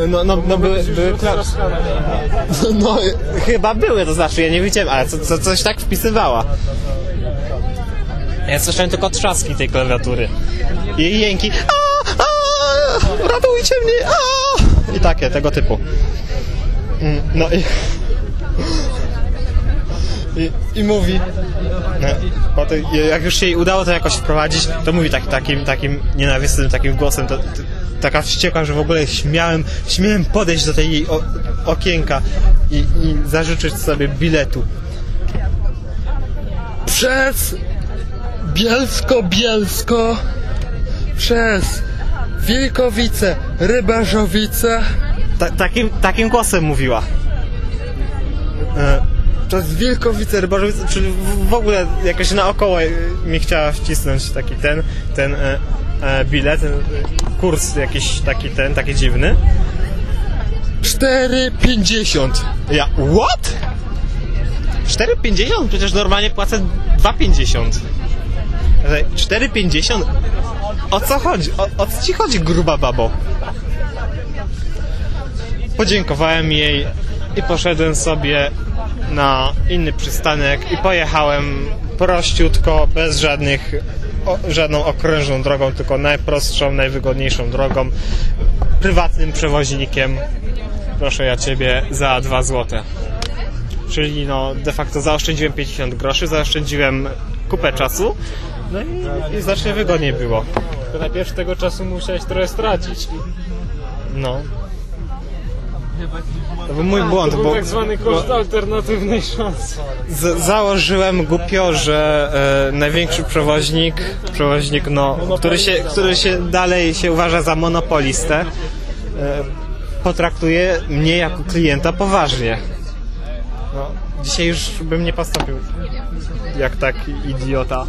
No, no, no były, były kla... *laughs* No, chyba były, to znaczy, ja nie widziałem, ale co, co, coś tak wpisywała. Ja słyszałem tylko trzaski tej klawiatury. I jęki. A, a, ratujcie mnie! A! I takie, tego typu. Mm, No i... *laughs* I, i mówi... No, jak już się jej udało to jakoś wprowadzić, to mówi tak, takim, takim nienawistnym takim głosem, to, to, taka wściekła, że w ogóle śmiałem, śmiałem podejść do tej jej o, okienka i, i zażyczyć sobie biletu. Przez Bielsko-Bielsko przez Wilkowice, Rybarzowice. Ta, takim, takim głosem mówiła. E, przez Wilkowice, Rybarzowice, czyli w, ogóle jakoś naokoło mi chciała wcisnąć taki ten, ten e, e, bilet, ten, kurs jakiś taki ten, taki dziwny. 4,50. Ja, what? 4,50? Przecież normalnie płacę 2,50. Ale 4,50? O co chodzi? O, o co ci chodzi, gruba babo? Podziękowałem jej i poszedłem sobie na inny przystanek i pojechałem prościutko, bez żadnych, o, żadną okrężną drogą, tylko najprostszą, najwygodniejszą drogą, prywatnym przewoźnikiem. Proszę ja ciebie za 2 złote. Czyli no de facto zaoszczędziłem 50 groszy, zaoszczędziłem kupę czasu, no i, i znacznie wygodniej było. Tylko najpierw tego czasu musiałeś trochę stracić. No. To był mój błąd, To był bo tak zwany koszt alternatywnej szansy. z- założyłem głupio, że e, największy przewoźnik, przewoźnik no, który się, który się dalej się uważa za monopolistę, e, potraktuje mnie jako klienta poważnie. No, dzisiaj już bym nie postąpił jak tak idiota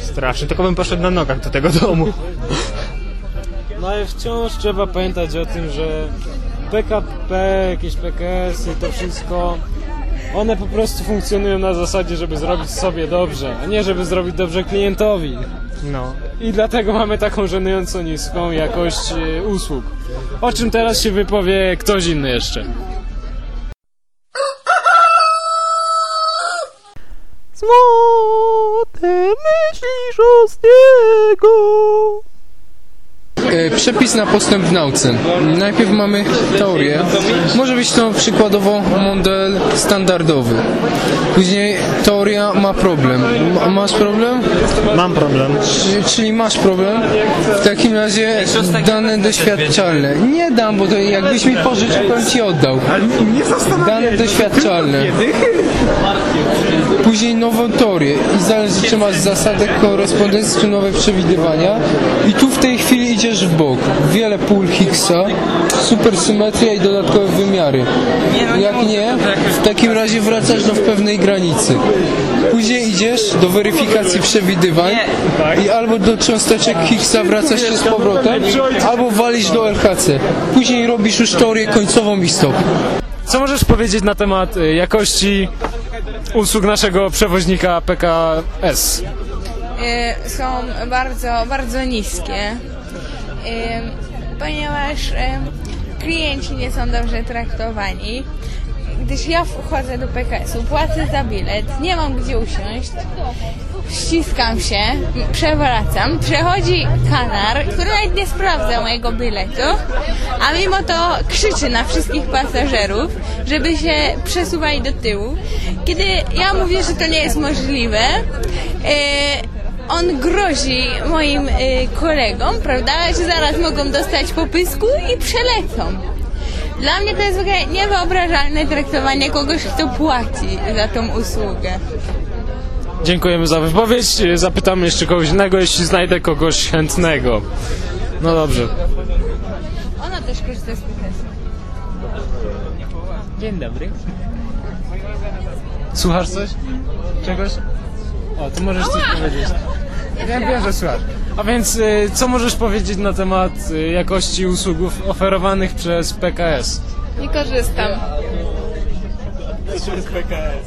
straszny, tylko bym poszedł na nogach do tego domu. No ale wciąż trzeba pamiętać o tym, że PKP, jakieś PKS i to wszystko, one po prostu funkcjonują na zasadzie, żeby zrobić sobie dobrze, a nie żeby zrobić dobrze klientowi. No. I dlatego mamy taką żenująco niską jakość e, usług. O czym teraz się wypowie ktoś inny jeszcze. E, Przepis na postęp w nauce. Najpierw mamy teorię. Może być to przykładowo model standardowy. Później teoria ma problem. Ma- Masz problem? Mam problem. Czy- Czyli masz problem? W takim razie dane doświadczalne. Nie dam, bo to jakbyś mi pożyczył, bym ci oddał. Dane doświadczalne. Później nową teorię i zależy czy masz zasadę korespondencji czy nowe przewidywania i tu w tej chwili idziesz w bok. Wiele pól Higgsa, supersymetria i dodatkowe wymiary. Jak nie, w takim razie wracasz do pewnej granicy. Później idziesz do weryfikacji przewidywań i albo do cząsteczek Higgsa wracasz się z powrotem, albo walisz do LHC. Później robisz już teorię końcową i stop. Co możesz powiedzieć na temat e, jakości usług naszego przewoźnika PKS? Y, są bardzo, bardzo niskie, y, ponieważ klienci nie są dobrze traktowani. Gdyż ja wchodzę do PKS-u, płacę za bilet, nie mam gdzie usiąść, ściskam się, przewracam, przechodzi kanar, który nawet nie sprawdza mojego biletu, a mimo to krzyczy na wszystkich pasażerów, żeby się przesuwali do tyłu. Kiedy ja mówię, że to nie jest możliwe, e, on grozi moim e, kolegom, prawda, że zaraz mogą dostać popysku i przelecą. Dla mnie to jest w ogóle niewyobrażalne traktowanie kogoś, kto płaci za tą usługę. Dziękujemy za wypowiedź. Zapytamy jeszcze kogoś innego, jeśli znajdę kogoś chętnego. No dobrze. Ona też korzysta z PKS. Dzień dobry. Słuchasz coś? Czegoś? O, to możesz coś powiedzieć. Ja wiem, że słuchasz. A więc, y, co możesz powiedzieć na temat y, jakości usług oferowanych przez PKS? Nie korzystam. Przez PKS.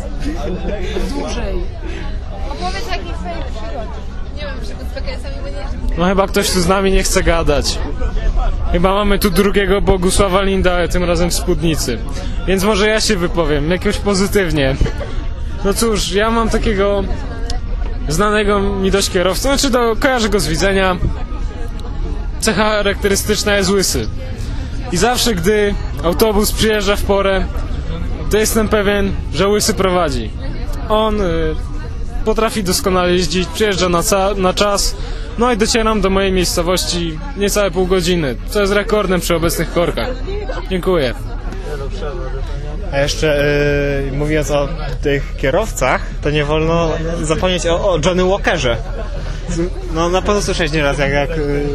Opowiedz o jakiejś swojej przygodzie. Nie wiem, czy z PKS-ami, bo nie... No chyba ktoś tu z nami nie chce gadać. Chyba mamy tu drugiego Bogusława Linda, ale tym razem w spódnicy. Więc może ja się wypowiem, jakoś pozytywnie. No cóż, ja mam takiego znanego mi dość kierowcę, znaczy do, kojarzę go z widzenia. Cecha charakterystyczna jest łysy. I zawsze, gdy autobus przyjeżdża w porę, to jestem pewien, że łysy prowadzi. On y, potrafi doskonale jeździć, przyjeżdża na, na czas, no i docieram do mojej miejscowości niecałe pół godziny, co jest rekordem przy obecnych korkach. Dziękuję. A jeszcze yy, mówiąc o tych kierowcach, to nie wolno zapomnieć o, o Johnny Walkerze. No na pewno słyszałeś nieraz jak, jak yy,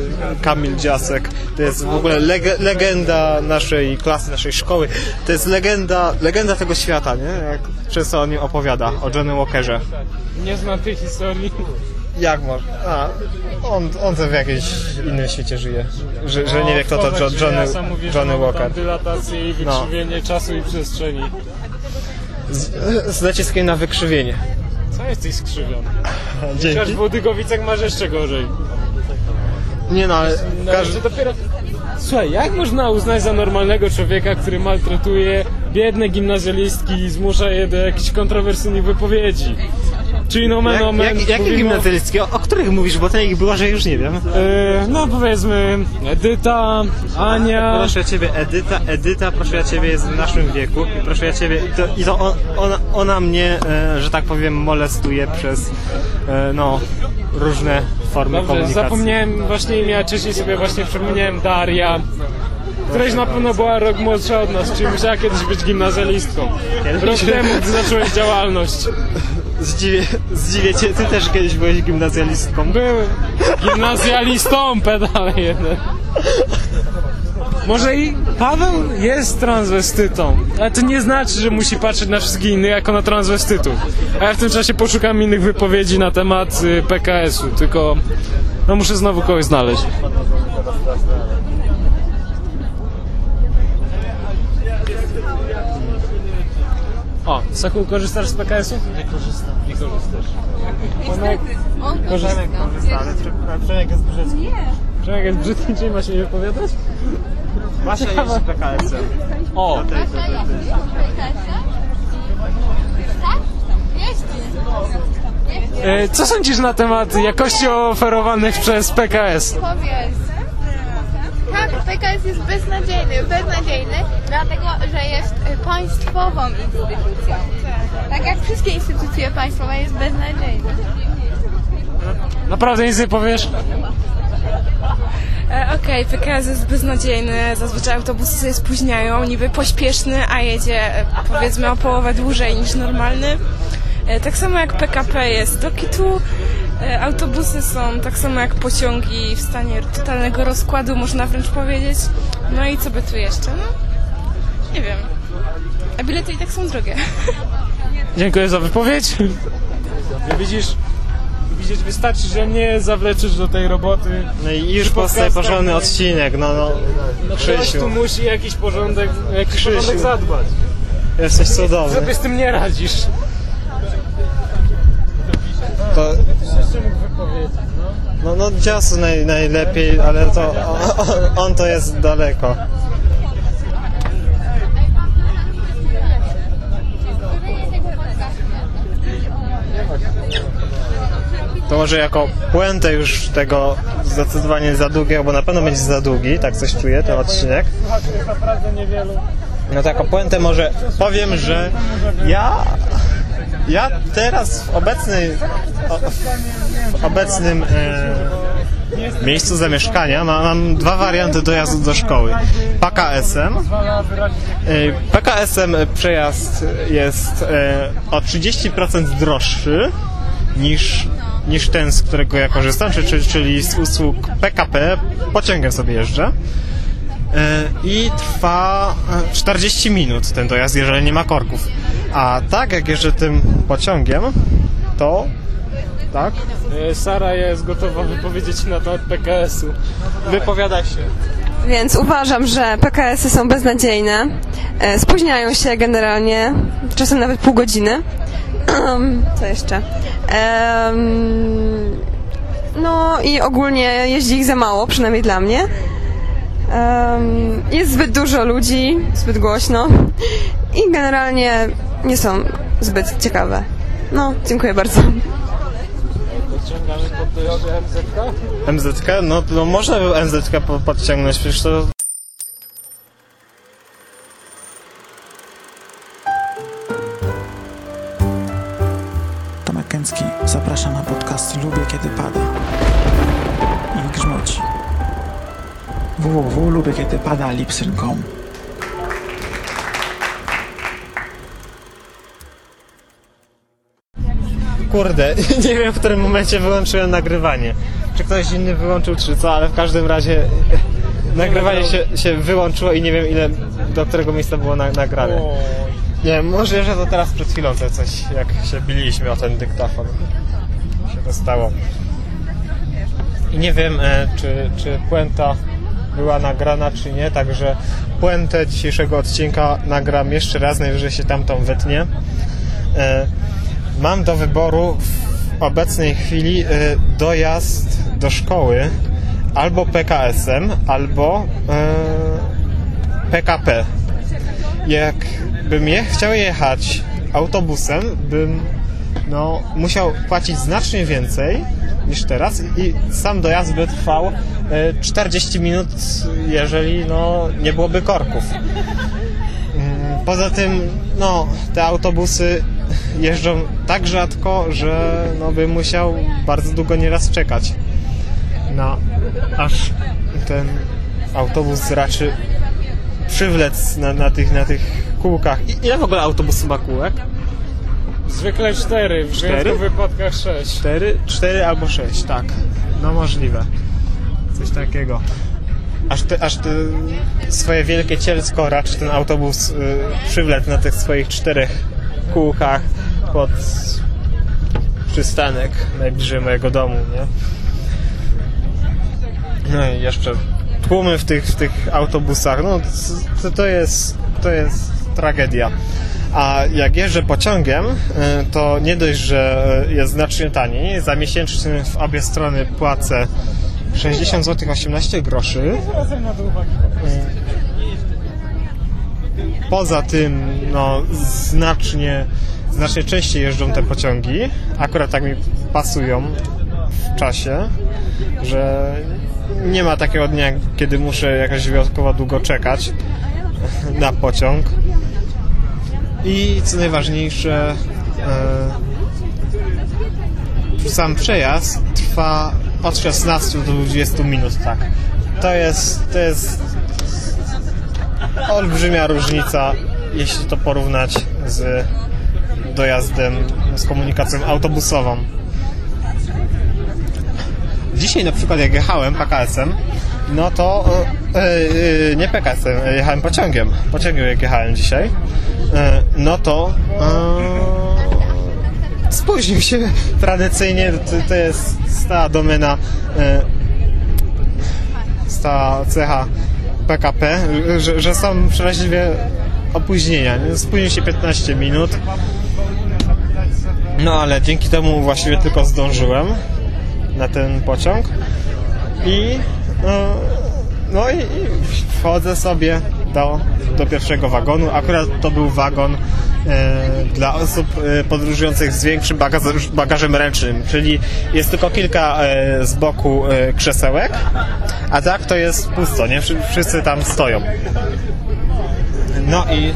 Kamil Dziasek. To jest w ogóle lege, legenda naszej klasy, naszej szkoły. To jest legenda, legenda tego świata, nie? Jak często o nim opowiada, o Johnny Walkerze. Nie znam tej historii. Jak może? A, on, on to w jakimś innym świecie żyje. Że, że nie wie kto to jo, Johnny, Ja sam mówię, że Johnny mam Walker. dylatację i wykrzywienie czasu i przestrzeni. Z naciskiem na wykrzywienie. Co jesteś skrzywiony? *laughs* Chociaż Dzięki. w Łodygowicach masz jeszcze gorzej. Nie no, ale No, każdy... dopiero... Słuchaj, jak można uznać za normalnego człowieka, który maltretuje biedne gimnazjalistki i zmusza je do jakichś kontrowersyjnych wypowiedzi? Czyli nomen Jak, omen... jak, jakie mówimy o- gimnazjalistki? O, o których mówisz? Bo ich było, że już nie wiem. E, no powiedzmy Edyta, Ania... Proszę ciebie, Edyta, Edyta, proszę ja ciebie, jest w naszym wieku i proszę ja ciebie, i to, i to on, ona, ona mnie, e, że tak powiem, molestuje przez, e, no, różne formy Dobrze, komunikacji. zapomniałem właśnie imię, wcześniej sobie właśnie przypomniałem Daria. Któraś na pewno była rok młodsza od nas, czyli musiała kiedyś być gimnazjalistką. Rok temu, gdy zacząłeś działalność. Zdziwię, zdziwię cię, ty też kiedyś byłeś gimnazjalistką. Byłem gimnazjalistą, pedał jeden. Może i Paweł jest transwestytą, ale to nie znaczy, że musi patrzeć na wszystkich innych jako na transwestytów. A ja w tym czasie poszukam innych wypowiedzi na temat y, PKS-u, tylko no muszę znowu kogoś znaleźć. O, Saku, korzystasz z PKS-u? Nie korzystam. Nie korzystasz. On Korzysta. Ale Przemek jest brzydki. Przemek jest brzydki, czy ma się nie wypowiadać? Masz jeść PKS-em. O, e, co sądzisz na temat jakości oferowanych przez PKS? Powiedz. Tak, PKS jest beznadziejny, beznadziejny, dlatego, że jest y, państwową instytucją. Tak jak wszystkie instytucje państwowe jest beznadziejny. Naprawdę nic nie powiesz? E, Okej, PKS jest beznadziejny, zazwyczaj autobusy się spóźniają, niby pośpieszny, a jedzie e, powiedzmy o połowę dłużej niż normalny. E, Tak samo jak PKP jest do kitu, autobusy są tak samo jak pociągi w stanie totalnego rozkładu, można wręcz powiedzieć. No i co by tu jeszcze? No, nie wiem. A bilety i tak są drogie. *laughs* Dziękuję za wypowiedź. Widzisz, widzisz, wystarczy, że mnie zawleczysz do tej roboty. No i już powstaje porządny no i- odcinek, no no. No ktoś tu musi jakiś porządek, jakiś Krzysiu. porządek zadbać. jesteś cudowny. Sobie z tym nie radzisz. To, No. no no dziasu naj, najlepiej, ale to on, on to jest daleko. To może jako puentę już tego zdecydowanie za długiego, bo na pewno będzie za długi, tak coś czuję, ten odcinek. Słuchaczy jest naprawdę niewielu. No to jako puentę może powiem, że ja ja teraz w w obecnym e, miejscu zamieszkania ma, mam dwa warianty dojazdu do szkoły. PKS-em. E, PKS-em przejazd jest e, o 30% droższy niż, niż ten, z którego ja korzystam, czy, czy, czyli z usług PKP. Pociągiem sobie jeżdżę. E, i trwa e, 40 minut ten dojazd, jeżeli nie ma korków. A tak jak jeżdżę tym pociągiem, to tak? E, Sara jest gotowa wypowiedzieć się na temat PKS-u. Wypowiada się. Więc uważam, że PKS-y są beznadziejne. E, Spóźniają się generalnie, czasem nawet pół godziny. Co jeszcze? No i ogólnie jeździ ich za mało, przynajmniej dla mnie. Em, Jest zbyt dużo ludzi, zbyt głośno i generalnie nie są zbyt ciekawe. No, dziękuję bardzo. Podciągamy pod dojazdy MZK? MZK? No, no można by MZK po- podciągnąć, przecież to www.lubiekiedypada.lipsyn.com Kurde, *laughs* nie wiem w którym momencie wyłączyłem nagrywanie. Czy ktoś inny wyłączył, czy co, ale w każdym razie *laughs* nagrywanie się, się wyłączyło i nie wiem ile, do którego miejsca było na, nagrane. Nie może, że to teraz przed chwilą to coś, jak się biliśmy o ten dyktafon, się to stało. I nie wiem, e, czy, czy puenta była nagrana, czy nie, także puentę dzisiejszego odcinka nagram jeszcze raz, najwyżej się tamtą wytnie. E, Mam do wyboru w obecnej chwili e, dojazd do szkoły albo PKS-em, albo e, PKP. Jakbym je chciał jechać autobusem, bym no, musiał płacić znacznie więcej niż teraz i sam dojazd by trwał e, 40 minut, jeżeli no, nie byłoby korków. Mm, Poza tym, no, te autobusy jeżdżą tak rzadko, że no, bym musiał bardzo długo nieraz czekać na aż ten autobus raczy przywlec na, na, tych, na tych kółkach. I, ile w ogóle autobus ma kółek? Zwykle cztery, w wyjątkowych wypadkach sześć. Cztery, cztery albo sześć, tak. No możliwe. Coś takiego. Aż te, aż te swoje wielkie cielsko raczy ten autobus y, przywlec na tych swoich czterech kółkach pod przystanek najbliżej mojego domu, nie? No i jeszcze tłumy w tych, w tych autobusach, no to, to jest to jest tragedia. A jak jeżdżę pociągiem, y, to nie dość, że jest znacznie taniej, za miesięczny w obie strony płacę 60 zł 18 groszy. Poza tym, no, znacznie, znacznie częściej jeżdżą te pociągi. Akurat tak mi pasują w czasie, że nie ma takiego dnia, kiedy muszę jakoś wyjątkowo długo czekać na pociąg. I co najważniejsze, e, sam przejazd trwa od 16 do 20 minut, tak. To jest, to jest olbrzymia różnica, jeśli to porównać z dojazdem, z komunikacją autobusową. Dzisiaj na przykład jak jechałem PKS-em, no to e, e, nie PKS-em, jechałem pociągiem. Pociągiem jak jechałem dzisiaj, e, no to spóźnił się tradycyjnie, to, to jest stała domena, stała cecha PKP, że, że są przeraźliwie opóźnienia. nie? Spóźnił się 15 minut. No ale dzięki temu właściwie tylko zdążyłem na ten pociąg i no i, i wchodzę sobie do, do pierwszego wagonu. Akurat to był wagon e, dla osób e, podróżujących z większym bagaż, bagażem ręcznym, czyli jest tylko kilka e, z boku krzesełek, a tak to jest pusto, nie? Wszy- Wszyscy tam stoją. No i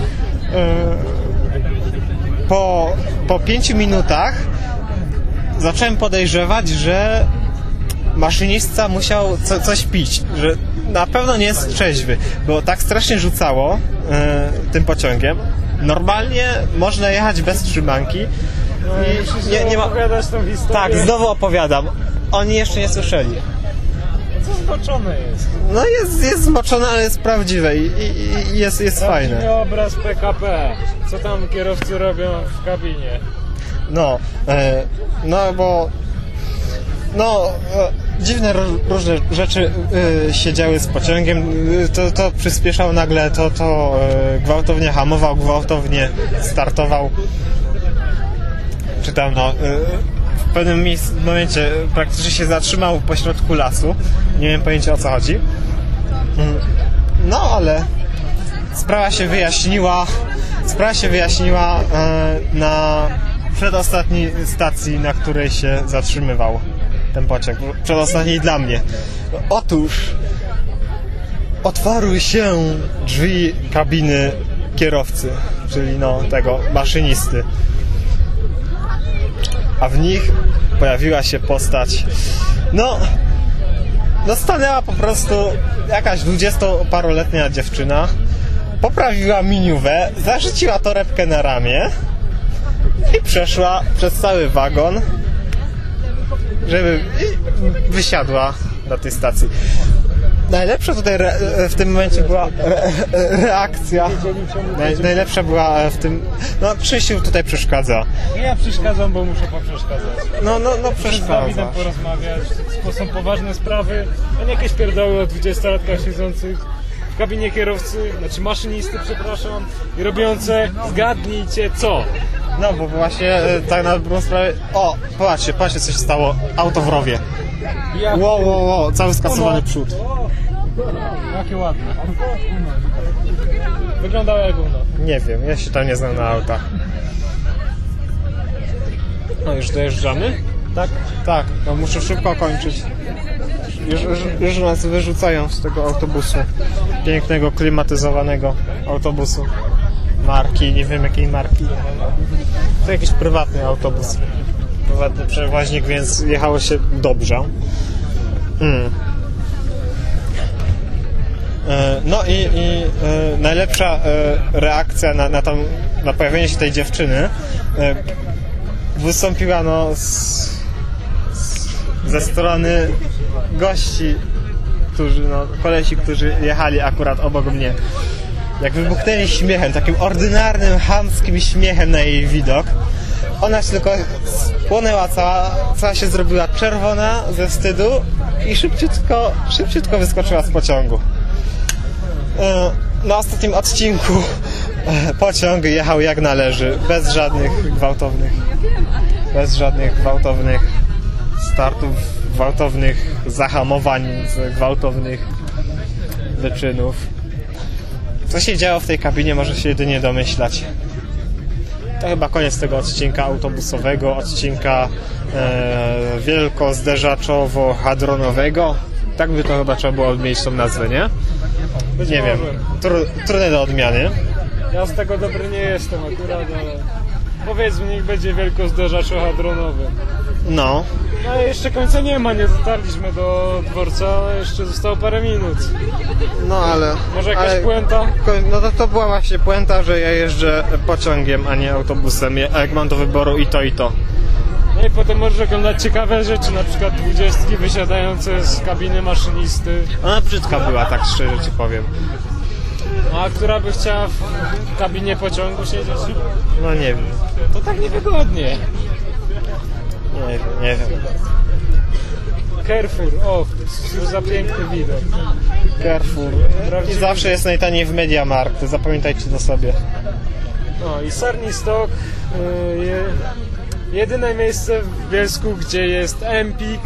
po, po pięciu minutach zacząłem podejrzewać, że maszynista musiał co, coś pić, że na pewno nie jest trzeźwy, bo tak strasznie rzucało e, tym pociągiem. Normalnie można jechać bez trzymanki. I nie, nie ma... opowiadać tą historię. Tak, znowu opowiadam. Oni jeszcze nie słyszeli. Co zboczone jest? No jest, jest zmoczone, ale jest prawdziwe i, i, i jest, jest fajne. Prawdziwy obraz PKP. Co tam kierowcy robią w kabinie? No, e, no bo no e, dziwne ró- różne rzeczy e, się działy z pociągiem. E, To, to przyspieszał nagle, to, to gwałtownie hamował, gwałtownie startował. Czy tam no w pewnym momencie praktycznie się zatrzymał pośrodku lasu. Nie wiem pojęcia o co chodzi. Mm, No ale sprawa się wyjaśniła. Sprawa się wyjaśniła na przedostatniej stacji, na której się zatrzymywał ten pociąg. Przedostatniej dla mnie. Otóż otwarły się drzwi kabiny kierowcy, czyli no tego maszynisty. A w nich pojawiła się postać. No, no stanęła po prostu jakaś dwudziestoparoletnia dziewczyna, poprawiła miniówę, zarzuciła torebkę na ramię i przeszła przez cały wagon, żeby wysiadła na tej stacji. Najlepsza tutaj w tym momencie była re, reakcja. Naj, najlepsza była w tym. No, Krzysiu tutaj przeszkadza. Ja przeszkadzam, bo muszę poprzeszkadzać. No, no, no Muszę z przeszkadza. porozmawiać, to są poważne sprawy, a nie jakieś pierdoły o 20-latkach siedzących kabinie kierowcy, znaczy maszynisty, przepraszam, i robiące, zgadnijcie co? No, bo właśnie e, tak na dobrą sprawę. O, patrzcie, patrzcie, co się stało. Auto w rowie. Ja, Wow, wow, wow, cały skasowany przód. jakie ładne. Wyglądało jak uno. Nie wiem, ja się tam nie znam na autach. No już dojeżdżamy? Tak? Tak, no muszę szybko kończyć. Już, już, już nas wyrzucają z tego autobusu. Pięknego, klimatyzowanego autobusu. Marki, nie wiem jakiej marki. To jakiś prywatny autobus. Prywatny przewoźnik, więc jechało się dobrze. Mm. No i, i e, najlepsza e, reakcja na, na, tą, na pojawienie się tej dziewczyny wystąpiła no z, ze strony gości, którzy, no, kolesi, którzy jechali akurat obok mnie. Jak wybuchnęli śmiechem, takim ordynarnym, chamskim śmiechem na jej widok, ona się tylko spłonęła cała, cała się zrobiła czerwona ze wstydu i szybciutko, szybciutko wyskoczyła z pociągu. E, Na ostatnim odcinku e, pociąg jechał jak należy, bez żadnych gwałtownych, bez żadnych gwałtownych startów, gwałtownych zahamowań, gwałtownych wyczynów. Co się działo w tej kabinie, może się jedynie domyślać. To chyba koniec tego odcinka autobusowego, odcinka e, wielko-zderzaczowo-hadronowego. Tak by to chyba trzeba było odmienić tą nazwę, nie? Być Nie wiem. może. Tru, trudne do odmiany. Ja z tego dobry nie jestem akurat, ale powiedzmy, niech będzie wielko-zderzaczo-hadronowy. No. No jeszcze końca nie ma, nie dotarliśmy do dworca, ale jeszcze zostało parę minut. No ale... Może jakaś ale, puenta? No to, to była właśnie puenta, że ja jeżdżę pociągiem, a nie autobusem. A jak mam do wyboru i to, i to. No i potem możesz oglądać ciekawe rzeczy, na przykład dwudziestki wysiadające z kabiny maszynisty. Ona brzydka była, tak szczerze ci powiem. No, A która by chciała w kabinie pociągu siedzieć? No nie wiem. To tak niewygodnie. Nie wiem, nie wiem. Carrefour, o, cóż za piękny widok. Carrefour. I zawsze jest najtaniej w Mediamarkt. Zapamiętajcie to sobie. No i Sarni Stok, y, je, jedyne miejsce w Bielsku, gdzie jest Empik,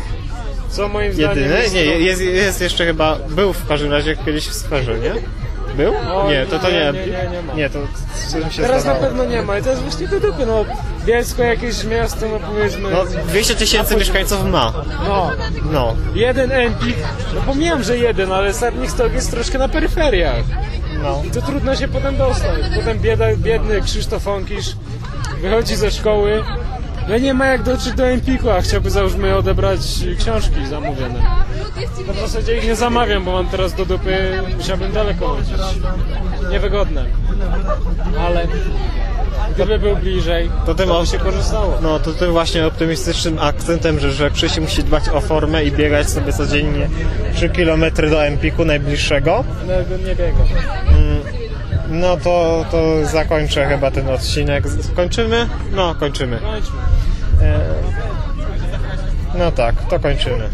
co moim zdaniem Jedyny? jest... Nie, jest, jest jeszcze chyba... Był w każdym razie kiedyś w sferze, nie? Był? O, Nie, to to nie. nie, nie, nie, ma. Nie, to coś mi się Teraz na zdawało. pewno nie ma i to jest właśnie do dupy, no Bielsko jakieś miasto, no powiedzmy... No, 200 tysięcy mieszkańców ma. No, No. jeden Empik, no pomijam, że jeden, ale Sarni Stok jest troszkę na peryferiach. No. I to trudno się potem dostać. Potem bieda, biedny Krzysztof Onkisz wychodzi ze szkoły, i nie ma jak dotrzeć do Empiku, a chciałby załóżmy odebrać książki zamówione. No w zasadzie ich nie zamawiam, bo mam teraz do dupy, musiałbym daleko chodzić. Niewygodne. Ale gdyby był bliżej, To tym, to by się korzystało. no, to tym właśnie optymistycznym akcentem, że, że Krzysiu musi dbać o formę i biegać sobie codziennie 3 km do Empiku najbliższego. No, nie biegam. No to, to zakończę chyba ten odcinek. Kończymy? No, kończymy. E, no tak, to kończymy.